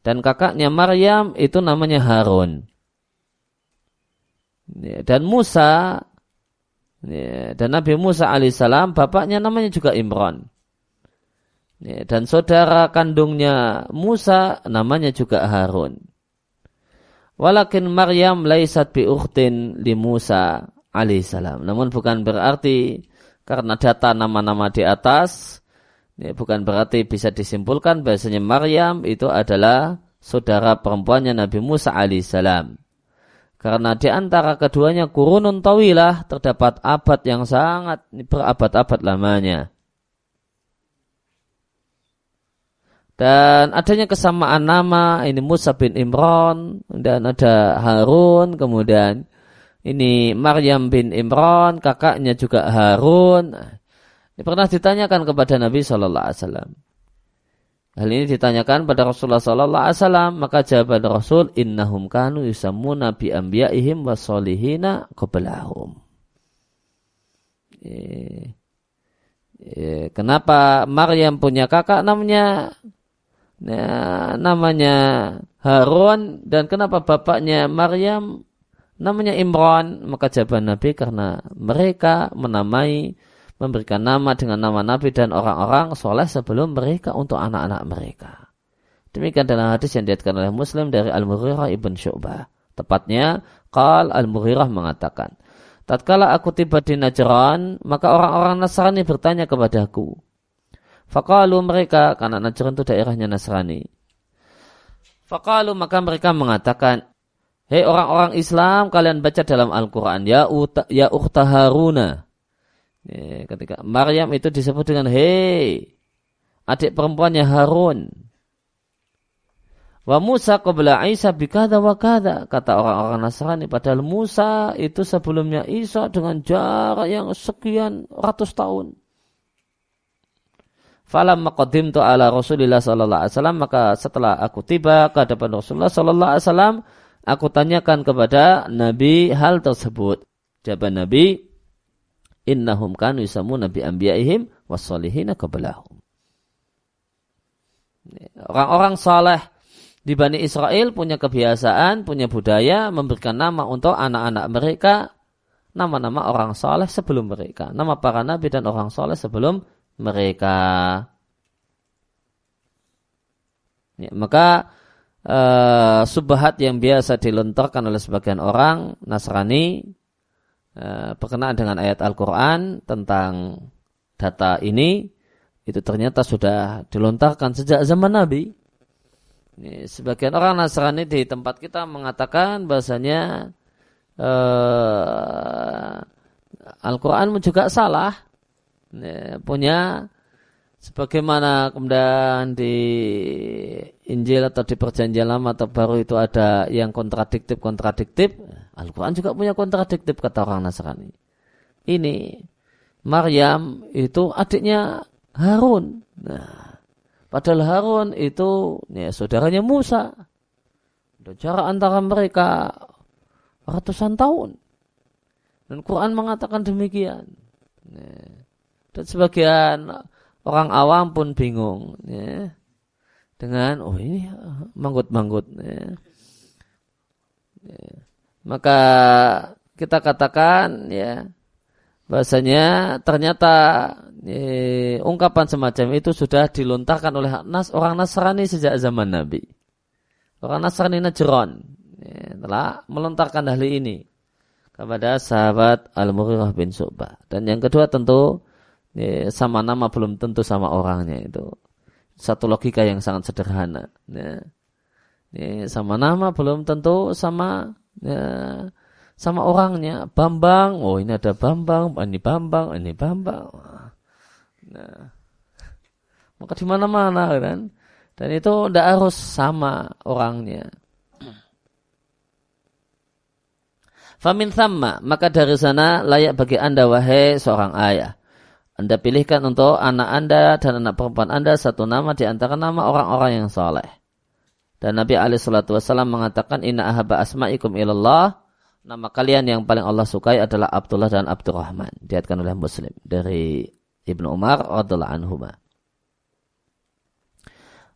Dan kakaknya Maryam itu namanya Harun. Dan Musa dan Nabi Musa alaihissalam bapaknya namanya juga Imran. Ya, dan saudara kandungnya Musa namanya juga Harun. Walakin Maryam laisat bi ukhtin li Musa alaihissalam. Namun bukan berarti karena data nama-nama di atas, ya, bukan berarti bisa disimpulkan bahasanya Maryam itu adalah saudara perempuannya Nabi Musa alaihissalam. Karena di antara keduanya kurunun tawilah terdapat abad yang sangat berabad-abad lamanya. Dan adanya kesamaan nama ini Musa bin Imran dan ada Harun, kemudian ini Maryam bin Imran, kakaknya juga Harun. Pernah ditanyakan kepada Nabi Shallallahu Alaihi Wasallam. Hal ini ditanyakan pada Rasulullah Sallallahu Alaihi Wasallam maka jawaban Rasul innahum kanu yusammuna bi anbiya'ihim wa solihina. Eh, eh, kenapa Maryam punya kakak namanya ya, namanya Harun dan kenapa bapaknya Maryam namanya Imran maka jawaban Nabi karena mereka menamai memberikan nama dengan nama Nabi dan orang-orang soleh sebelum mereka untuk anak-anak mereka. Demikian dalam hadis yang diatkan oleh Muslim dari Al-Mughirah ibn Syu'bah. Tepatnya, Qal Al-Mughirah mengatakan, Tatkala aku tiba di Najran, maka orang-orang Nasrani bertanya kepadaku. Fakalu mereka, karena Najran itu daerahnya Nasrani. Fakalu maka mereka mengatakan, Hei orang-orang Islam, kalian baca dalam Al-Quran, Ya, ya. Ya, ketika Maryam itu disebut dengan hei adik perempuannya Harun. Wa Musa qabla Isa bikada wa kada kata orang-orang Nasrani padahal Musa itu sebelumnya Isa dengan jarak yang sekian ratus tahun. Falam maqadim ala Rasulillah sallallahu alaihi wasallam maka setelah aku tiba ke hadapan Rasulullah sallallahu alaihi wasallam aku tanyakan kepada Nabi hal tersebut. Jawaban Nabi, innahum kanu yusamuna bi anbiya'ihim wassalihina qablahum. Orang-orang saleh di Bani Israel punya kebiasaan, punya budaya memberikan nama untuk anak-anak mereka nama-nama orang saleh sebelum mereka, nama para nabi dan orang saleh sebelum mereka. Ya, maka uh, subhat yang biasa dilontarkan oleh sebagian orang Nasrani Eh, berkenaan dengan ayat Al-Quran tentang data ini itu ternyata sudah dilontarkan sejak zaman Nabi. Ini, sebagian orang Nasrani di tempat kita mengatakan bahasanya uh, Al-Quran juga salah. Ini, punya sebagaimana kemudian di Injil atau di perjanjian lama atau baru itu ada yang kontradiktif kontradiktif Al-Quran juga punya kontradiktif kata orang Nasrani. Ini Maryam itu adiknya Harun. Nah, padahal Harun itu ya, saudaranya Musa. Ada jarak antara mereka ratusan tahun. Dan Quran mengatakan demikian. Nah, dan sebagian orang awam pun bingung ya, dengan oh ini manggut-manggut ya. ya. maka kita katakan ya bahasanya ternyata ya, ungkapan semacam itu sudah dilontarkan oleh nas, orang Nasrani sejak zaman Nabi orang Nasrani Najran ya, telah melontarkan hal ini kepada sahabat Al-Mughirah bin Subah dan yang kedua tentu Ya, sama nama belum tentu sama orangnya itu. Satu logika yang sangat sederhana. Ya. Ya, sama nama belum tentu sama ya, sama orangnya. Bambang, oh ini ada Bambang, ini Bambang, ini Bambang. Nah, maka di mana-mana kan. Dan itu tidak harus sama orangnya. Famin thamma, maka dari sana layak bagi anda wahai seorang ayah anda pilihkan untuk anak Anda dan anak perempuan Anda satu nama di antara nama orang-orang yang soleh. Dan Nabi Wasallam mengatakan, Inna ahaba asma'ikum ilallah. Nama kalian yang paling Allah sukai adalah Abdullah dan Abdurrahman. Diatkan oleh Muslim. Dari Ibnu Umar radhiallahu anhuma.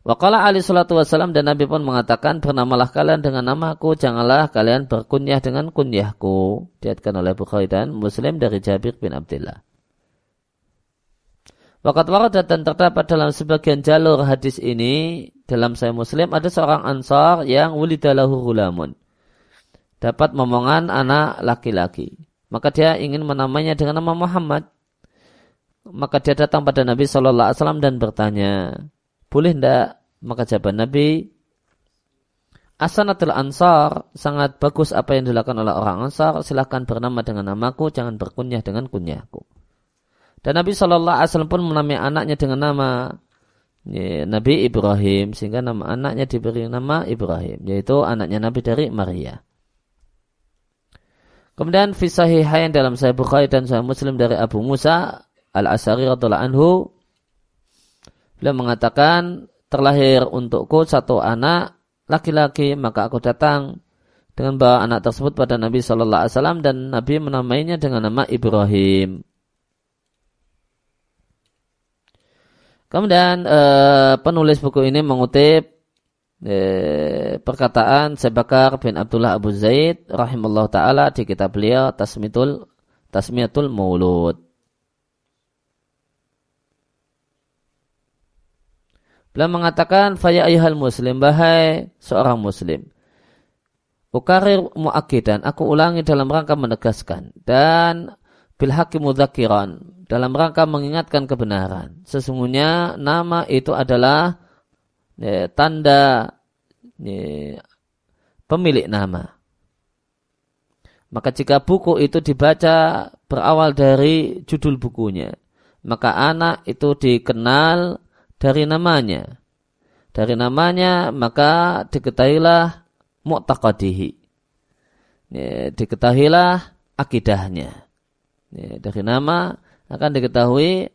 Waqala Ali Shallallahu Wasallam dan Nabi pun mengatakan bernamalah kalian dengan namaku, janganlah kalian berkunyah dengan kunyahku. Diatkan oleh Bukhari dan Muslim dari Jabir bin Abdullah. Wakat waradat dan terdapat dalam sebagian jalur hadis ini dalam saya Muslim ada seorang ansar yang wulidalahu hulamun. Dapat momongan anak laki-laki. Maka dia ingin menamanya dengan nama Muhammad. Maka dia datang pada Nabi Shallallahu Alaihi Wasallam dan bertanya, boleh ndak? Maka jawaban Nabi, Asanatul Ansar sangat bagus apa yang dilakukan oleh orang Ansar. Silahkan bernama dengan namaku, jangan berkunyah dengan kunyahku. Dan Nabi Shallallahu Alaihi Wasallam pun menamai anaknya dengan nama ya, Nabi Ibrahim sehingga nama anaknya diberi nama Ibrahim yaitu anaknya Nabi dari Maria. Kemudian fisahihain dalam Sahih Bukhari dan Sahih Muslim dari Abu Musa Al-Asy'ari radhiyallahu anhu beliau mengatakan terlahir untukku satu anak laki-laki maka aku datang dengan bawa anak tersebut pada Nabi Shallallahu Alaihi Wasallam dan Nabi menamainya dengan nama Ibrahim. Kemudian eh, penulis buku ini mengutip eh, perkataan Sebakar bin Abdullah Abu Zaid rahimahullah taala di kitab beliau Tasmitul Tasmiyatul Maulud. Beliau mengatakan faya ayuhal muslim bahai seorang muslim. Ukarir muakidan aku ulangi dalam rangka menegaskan dan bil hakim dalam rangka mengingatkan kebenaran. Sesungguhnya nama itu adalah ya, tanda ya, pemilik nama. Maka jika buku itu dibaca berawal dari judul bukunya, maka anak itu dikenal dari namanya. Dari namanya maka diketahuilah mu'taqadihi. Ya, diketahuilah akidahnya. Ya, dari nama akan diketahui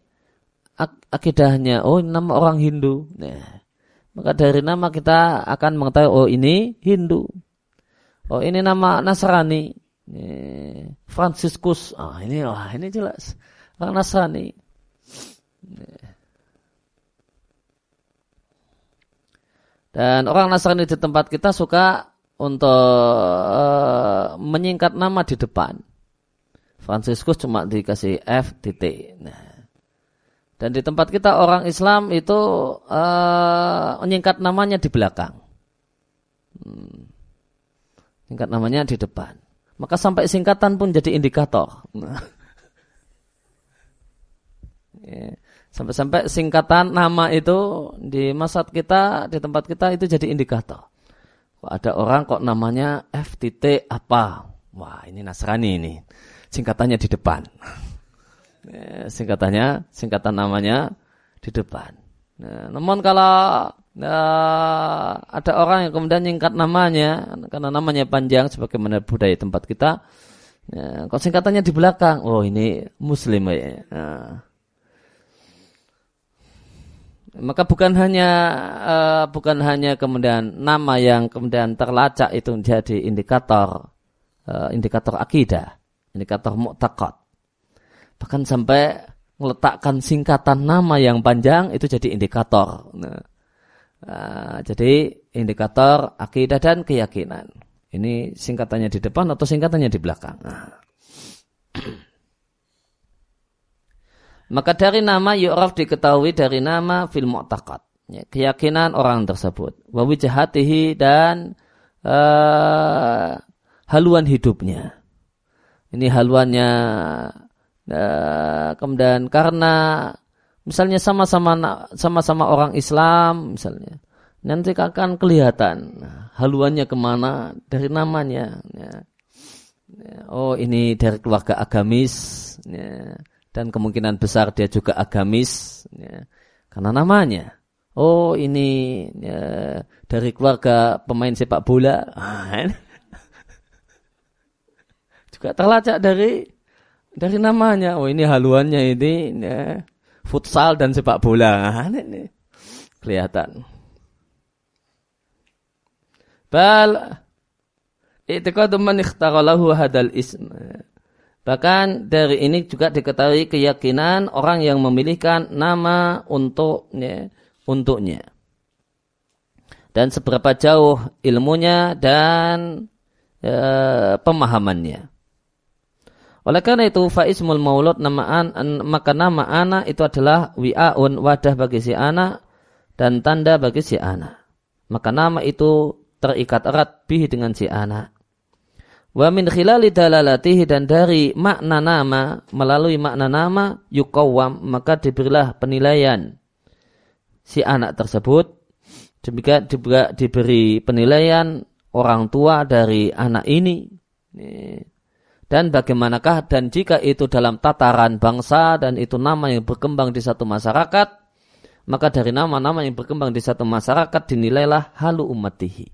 ak akidahnya. Oh, nama orang Hindu. Nah, maka dari nama kita akan mengetahui oh ini Hindu. Oh, ini nama Nasrani. Nih, Franciscus. Ah, ini wah, ini jelas. Orang Nasrani. Dan orang Nasrani di tempat kita suka untuk uh, menyingkat nama di depan. Franciscus cuma dikasih F titik. Nah. Dan di tempat kita orang Islam itu uh, menyingkat namanya di belakang. Hmm. Singkat namanya di depan. Maka sampai singkatan pun jadi indikator. Nah. ya. Sampai-sampai singkatan nama itu di masat kita, di tempat kita itu jadi indikator. Kok ada orang kok namanya FTT apa? Wah ini Nasrani ini singkatannya di depan. Ya, singkatannya, singkatan namanya di depan. Nah, namun kalau nah, ada orang yang kemudian nyingkat namanya, karena namanya panjang sebagaimana budaya tempat kita, ya, kok singkatannya di belakang, oh ini Muslim ya. Nah, maka bukan hanya uh, bukan hanya kemudian nama yang kemudian terlacak itu menjadi indikator uh, indikator akidah indikator mu'taqad. Bahkan sampai meletakkan singkatan nama yang panjang itu jadi indikator. Nah, uh, jadi indikator akidah dan keyakinan. Ini singkatannya di depan atau singkatannya di belakang. Nah. Maka dari nama yu'raf diketahui dari nama fil mu'taqad. Ya, keyakinan orang tersebut. Wawijahatihi dan uh, haluan hidupnya. Ini haluannya uh, kemudian karena misalnya sama-sama sama-sama orang Islam misalnya. Nanti akan kelihatan haluannya ke mana dari namanya. Ya. Ya, oh ini dari keluarga agamis ya. dan kemungkinan besar dia juga agamis ya. karena namanya. Oh ini ya, dari keluarga pemain sepak bola. Ah, juga terlacak dari dari namanya. Oh ini haluannya ini ya, futsal dan sepak bola. Nah, ini, kelihatan. Bal i'tiqadu man ikhtaralahu hadal ism. Bahkan dari ini juga diketahui keyakinan orang yang memilihkan nama untuknya, untuknya. Dan seberapa jauh ilmunya dan e, pemahamannya. Oleh karena itu faismul maulud nama an, maka nama anak itu adalah wi'aun wadah bagi si anak dan tanda bagi si anak. Maka nama itu terikat erat bihi dengan si anak. Wa min khilali dalalatihi dan dari makna nama melalui makna nama yukawam maka diberilah penilaian si anak tersebut demikian diberi penilaian orang tua dari anak ini dan bagaimanakah dan jika itu dalam tataran bangsa dan itu nama yang berkembang di satu masyarakat, maka dari nama-nama yang berkembang di satu masyarakat dinilailah halu umatihi.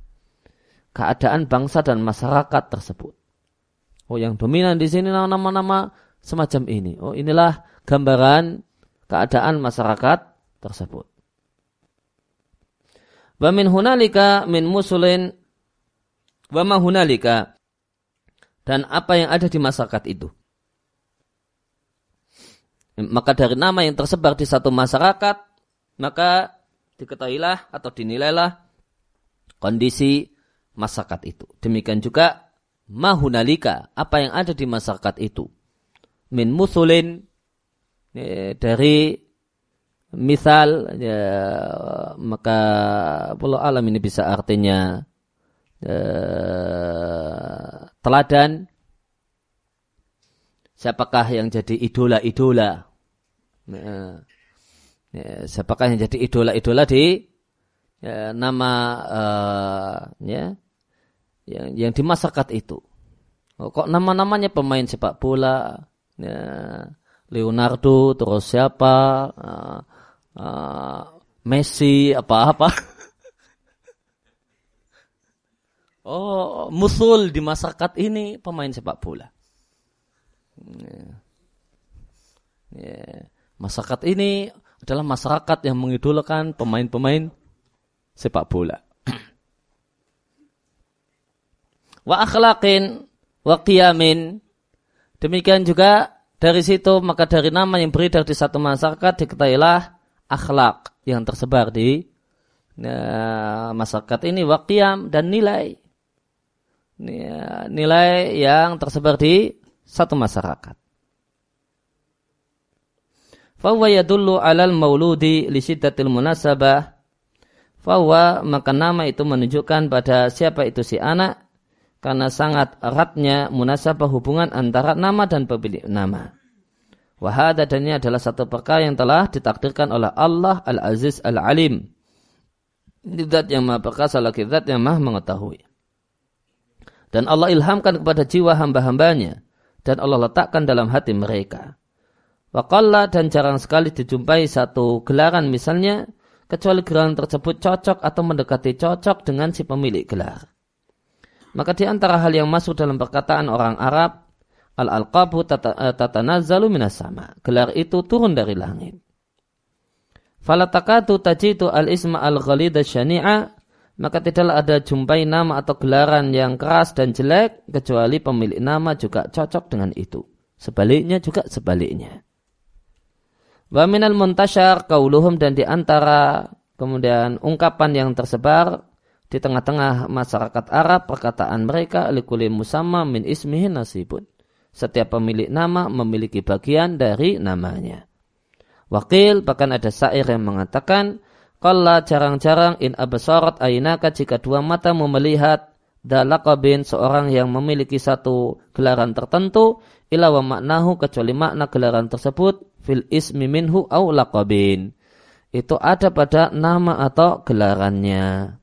Keadaan bangsa dan masyarakat tersebut. Oh yang dominan di sini nama-nama semacam ini. Oh inilah gambaran keadaan masyarakat tersebut. Wa min hunalika min musulin wa ma hunalika dan apa yang ada di masyarakat itu. Maka dari nama yang tersebar di satu masyarakat maka diketahuilah atau dinilailah kondisi masyarakat itu. Demikian juga mahunalika, apa yang ada di masyarakat itu. Min musulin, dari misal, ya, maka pulau alam ini bisa artinya ya, teladan. Siapakah yang jadi idola-idola? Ya, Ya, siapakah yang jadi idola-idola di ya, nama uh, ya yang, yang di masyarakat itu. Oh, kok nama-namanya pemain sepak bola, ya, Leonardo, terus siapa, uh, uh, Messi, apa-apa. oh, musul di masyarakat ini pemain sepak bola. Ya. Ya. Masyarakat ini adalah masyarakat yang mengidolakan pemain-pemain sepak bola. wa akhlaqin wa qiyamin. Demikian juga dari situ maka dari nama yang beredar di satu masyarakat diketahuilah akhlak yang tersebar di ya, masyarakat ini waqiyam dan nilai nilai yang tersebar di satu masyarakat. Fahuwa yadullu alal mauludi li syiddatil munasabah. Fahuwa maka nama itu menunjukkan pada siapa itu si anak karena sangat eratnya munasabah hubungan antara nama dan pemilik nama. Wahada dan ini adalah satu perkara yang telah ditakdirkan oleh Allah Al-Aziz Al-Alim. Zat yang maha perkasa lagi zat yang maha mengetahui. Dan Allah ilhamkan kepada jiwa hamba-hambanya. Dan Allah letakkan dalam hati mereka. Waqalla dan jarang sekali dijumpai satu gelaran misalnya, kecuali gelaran tersebut cocok atau mendekati cocok dengan si pemilik gelar. Maka di antara hal yang masuk dalam perkataan orang Arab, al-alqabu eh, tatanazzalu minas sama. Gelar itu turun dari langit. Falatakatu tajitu al-isma al-ghalida syani'a, maka tidaklah ada jumpai nama atau gelaran yang keras dan jelek, kecuali pemilik nama juga cocok dengan itu. Sebaliknya juga sebaliknya. Wa minal muntasyar kauluhum dan di antara kemudian ungkapan yang tersebar di tengah-tengah masyarakat Arab perkataan mereka likuli musamma min ismihi nasibun. Setiap pemilik nama memiliki bagian dari namanya. Wakil bahkan ada syair yang mengatakan Kalla jarang-jarang in abasarat ainaka jika dua matamu melihat dalakabin seorang yang memiliki satu gelaran tertentu ila wa maknahu kecuali makna gelaran tersebut fil ismi minhu au laqabin. Itu ada pada nama atau gelarannya.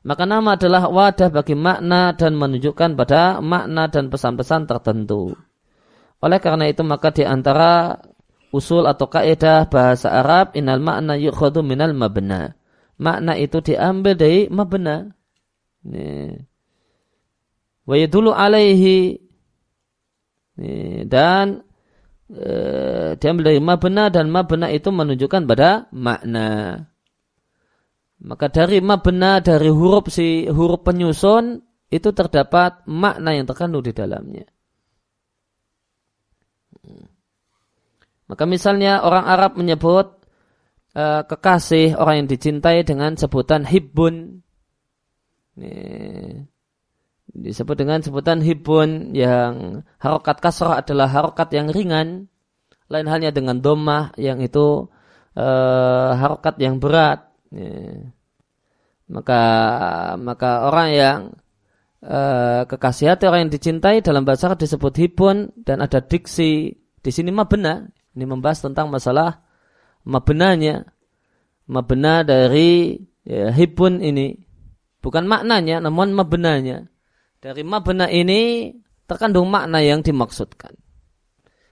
Maka nama adalah wadah bagi makna dan menunjukkan pada makna dan pesan-pesan tertentu. Oleh karena itu maka di antara usul atau kaidah bahasa Arab inal makna yukhadu minal mabna. Makna itu diambil dari mabna. Wa yadulu alaihi dan Eh, diambil dari mabna dan mabna itu menunjukkan pada makna. Maka dari mabna dari huruf si huruf penyusun itu terdapat makna yang terkandung di dalamnya. Maka misalnya orang Arab menyebut uh, kekasih orang yang dicintai dengan sebutan hibbun. Ini, disebut dengan sebutan hibun yang harokat kasrah adalah harokat yang ringan lain halnya dengan domah yang itu e, harokat yang berat ya. maka maka orang yang e, kekasih hati orang yang dicintai dalam bahasa Arab disebut hibun dan ada diksi di sini mabena ini membahas tentang masalah mabenanya mabena dari ya, hibun ini bukan maknanya namun mabenanya dari mabna ini terkandung makna yang dimaksudkan.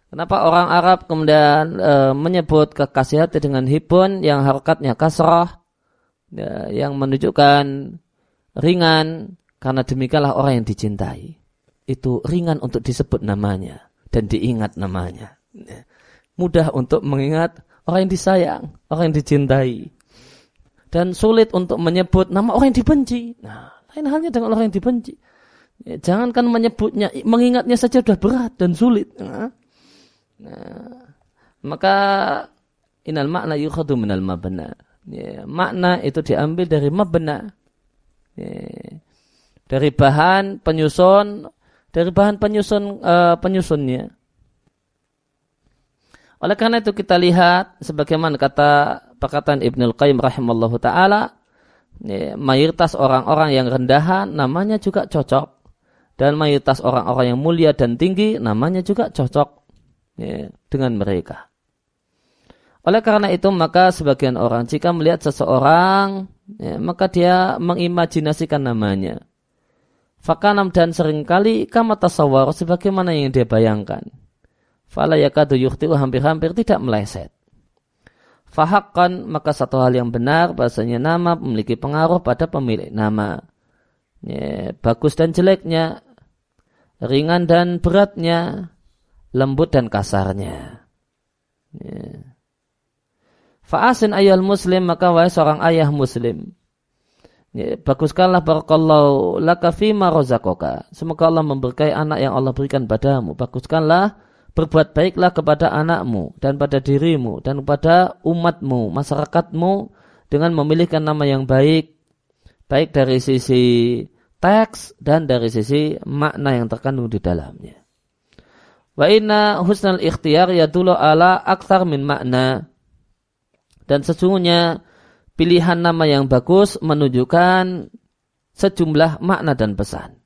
Kenapa orang Arab kemudian e, menyebut kekasih hati dengan hibun yang harokatnya kasrah ya, yang menunjukkan ringan karena demikianlah orang yang dicintai. Itu ringan untuk disebut namanya dan diingat namanya. Ya. Mudah untuk mengingat orang yang disayang, orang yang dicintai. Dan sulit untuk menyebut nama orang yang dibenci. Nah, lain halnya dengan orang yang dibenci. Ya, jangankan menyebutnya, mengingatnya saja sudah berat dan sulit. Nah, Nah, maka inal makna yukhadu minal mabna. Ya, makna itu diambil dari mabna. Ya, dari bahan penyusun, dari bahan penyusun uh, penyusunnya. Oleh karena itu kita lihat sebagaimana kata perkataan Ibnul Qayyim rahimallahu taala, ya, mayoritas orang-orang yang rendahan namanya juga cocok dan mayoritas orang-orang yang mulia dan tinggi namanya juga cocok ya, dengan mereka. Oleh karena itu maka sebagian orang jika melihat seseorang ya, maka dia mengimajinasikan namanya. Fakanam dan sering kali kama tasawwar sebagaimana yang dia bayangkan. Fala yakadu yukhti'u hampir-hampir tidak meleset. Fahakkan maka satu hal yang benar bahasanya nama memiliki pengaruh pada pemilik nama. Ya, bagus dan jeleknya, ringan dan beratnya, lembut dan kasarnya. Ya. Fa'asin ayah muslim maka wahai seorang ayah muslim. Ya, baguskanlah barakallahu laka fima rozakoka. Semoga Allah memberkahi anak yang Allah berikan padamu. Baguskanlah berbuat baiklah kepada anakmu dan pada dirimu dan kepada umatmu, masyarakatmu dengan memilihkan nama yang baik baik dari sisi teks dan dari sisi makna yang terkandung di dalamnya. Wa inna husnal ikhtiyar yadulu ala akthar min makna. Dan sesungguhnya pilihan nama yang bagus menunjukkan sejumlah makna dan pesan.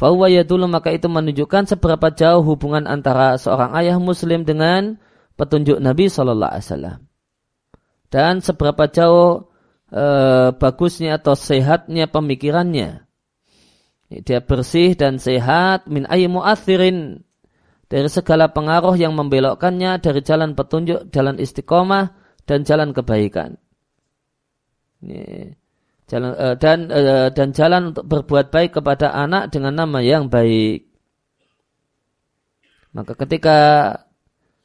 Fahuwa yadulu maka itu menunjukkan seberapa jauh hubungan antara seorang ayah muslim dengan petunjuk Nabi Wasallam dan seberapa jauh e, bagusnya atau sehatnya pemikirannya dia bersih dan sehat min ayyi athirin dari segala pengaruh yang membelokkannya dari jalan petunjuk, jalan istiqomah dan jalan kebaikan. Jalan uh, dan uh, dan jalan untuk berbuat baik kepada anak dengan nama yang baik. Maka ketika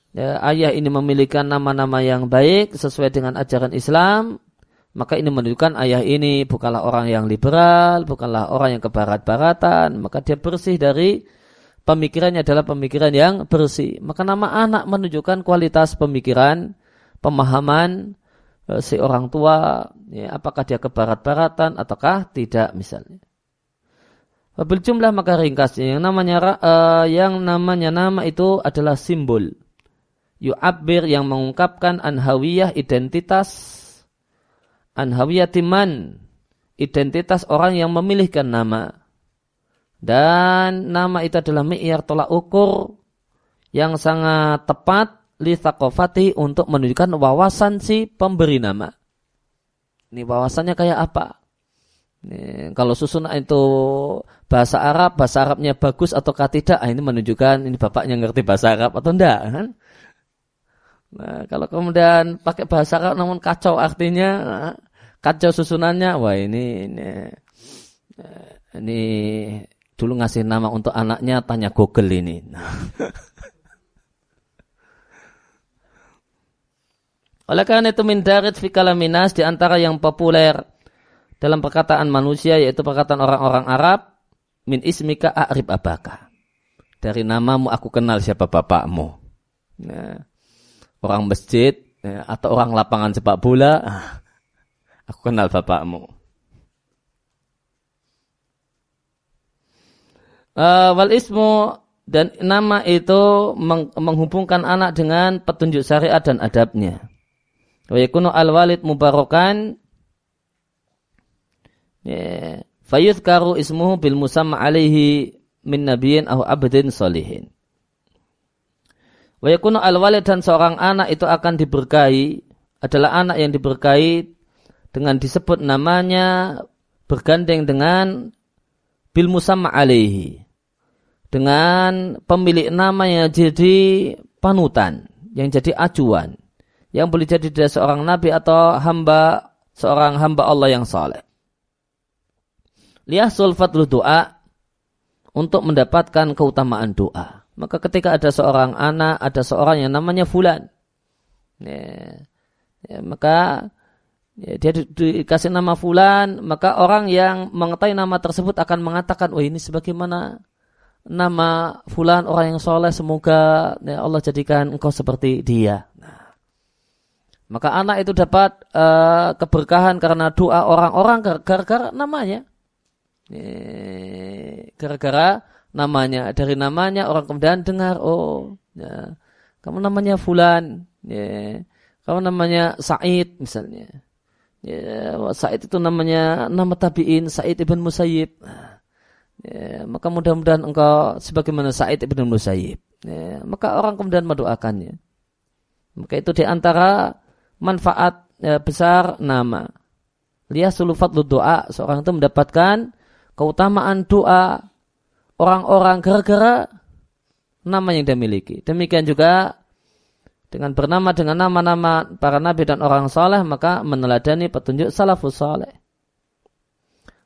ya, ayah ini memiliki nama-nama yang baik sesuai dengan ajaran Islam, maka ini menunjukkan ayah ini bukanlah orang yang liberal, bukanlah orang yang kebarat-baratan, maka dia bersih dari pemikirannya adalah pemikiran yang bersih. Maka nama anak menunjukkan kualitas pemikiran, pemahaman si orang tua, ya, apakah dia kebarat-baratan ataukah tidak misalnya. Wabil jumlah maka ringkasnya yang namanya uh, yang namanya nama itu adalah simbol. Yu'abbir yang mengungkapkan anhawiyah identitas anhawiyatiman identitas orang yang memilihkan nama dan nama itu adalah mi'yar tolak ukur yang sangat tepat li thaqafati untuk menunjukkan wawasan si pemberi nama. Ini wawasannya kayak apa? Ini, kalau susunan itu bahasa Arab, bahasa Arabnya bagus atau tidak, ah, ini menunjukkan ini bapaknya ngerti bahasa Arab atau enggak kan? Nah, kalau kemudian pakai bahasa Arab namun kacau artinya, nah, kacau susunannya, wah ini ini, ini dulu ngasih nama untuk anaknya tanya Google ini. Oleh karena itu min darit fi kalaminas di antara yang populer dalam perkataan manusia yaitu perkataan orang-orang Arab min ismika a'rib abaka. Dari namamu aku kenal siapa bapakmu. Nah, orang masjid ya, atau orang lapangan sepak bola Aku kenal bapakmu. Uh, wal ismu dan nama itu meng menghubungkan anak dengan petunjuk syariat dan adabnya. Wa yakunu al walid mubarakan yeah. fayuzkaru ismuhu bil musamma alaihi min nabiyin aw abdin solihin. Wa yakunu al walid dan seorang anak itu akan diberkahi adalah anak yang diberkahi dengan disebut namanya bergandeng dengan bil musamma alaihi dengan pemilik nama yang jadi panutan, yang jadi acuan, yang boleh jadi dari seorang nabi atau hamba seorang hamba Allah yang saleh. Lihasul fadlu doa untuk mendapatkan keutamaan doa. Maka ketika ada seorang anak, ada seorang yang namanya fulan. Ya, ya, maka ya, dia di, dikasih nama fulan, maka orang yang mengetahui nama tersebut akan mengatakan, oh ini sebagaimana nama fulan orang yang soleh, semoga ya, Allah jadikan engkau seperti dia. Maka anak itu dapat uh, keberkahan karena doa orang-orang gara-gara namanya. Gara-gara namanya. Dari namanya orang kemudian dengar oh ya, kamu namanya Fulan ya, kamu namanya Said misalnya. Ya, Said itu namanya nama tabiin Said ibn Musayyib. Ya, maka mudah-mudahan engkau sebagaimana Said ibn Musayyib. Ya, maka orang kemudian mendoakannya. Maka itu di antara manfaat ya, besar nama lihat sulufat doa seorang itu mendapatkan keutamaan doa orang-orang gara-gara nama yang dia miliki. Demikian juga dengan bernama dengan nama-nama para nabi dan orang soleh maka meneladani petunjuk salafus soleh.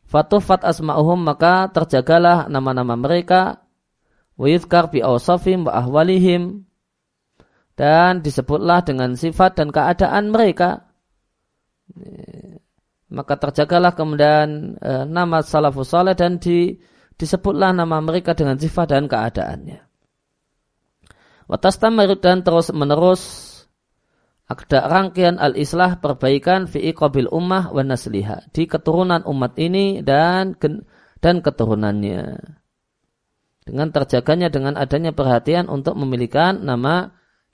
Fatufat asma'uhum maka terjagalah nama-nama mereka wiyudkar bi awsafim wa ahwalihim dan disebutlah dengan sifat dan keadaan mereka maka terjagalah kemudian e, nama salafus saleh dan di, disebutlah nama mereka dengan sifat dan keadaannya. Watastamir dan terus menerus ada rangkaian al-islah perbaikan fi qabil ummah wa nasliha di keturunan umat ini dan dan keturunannya. Dengan terjaganya dengan adanya perhatian untuk memiliki nama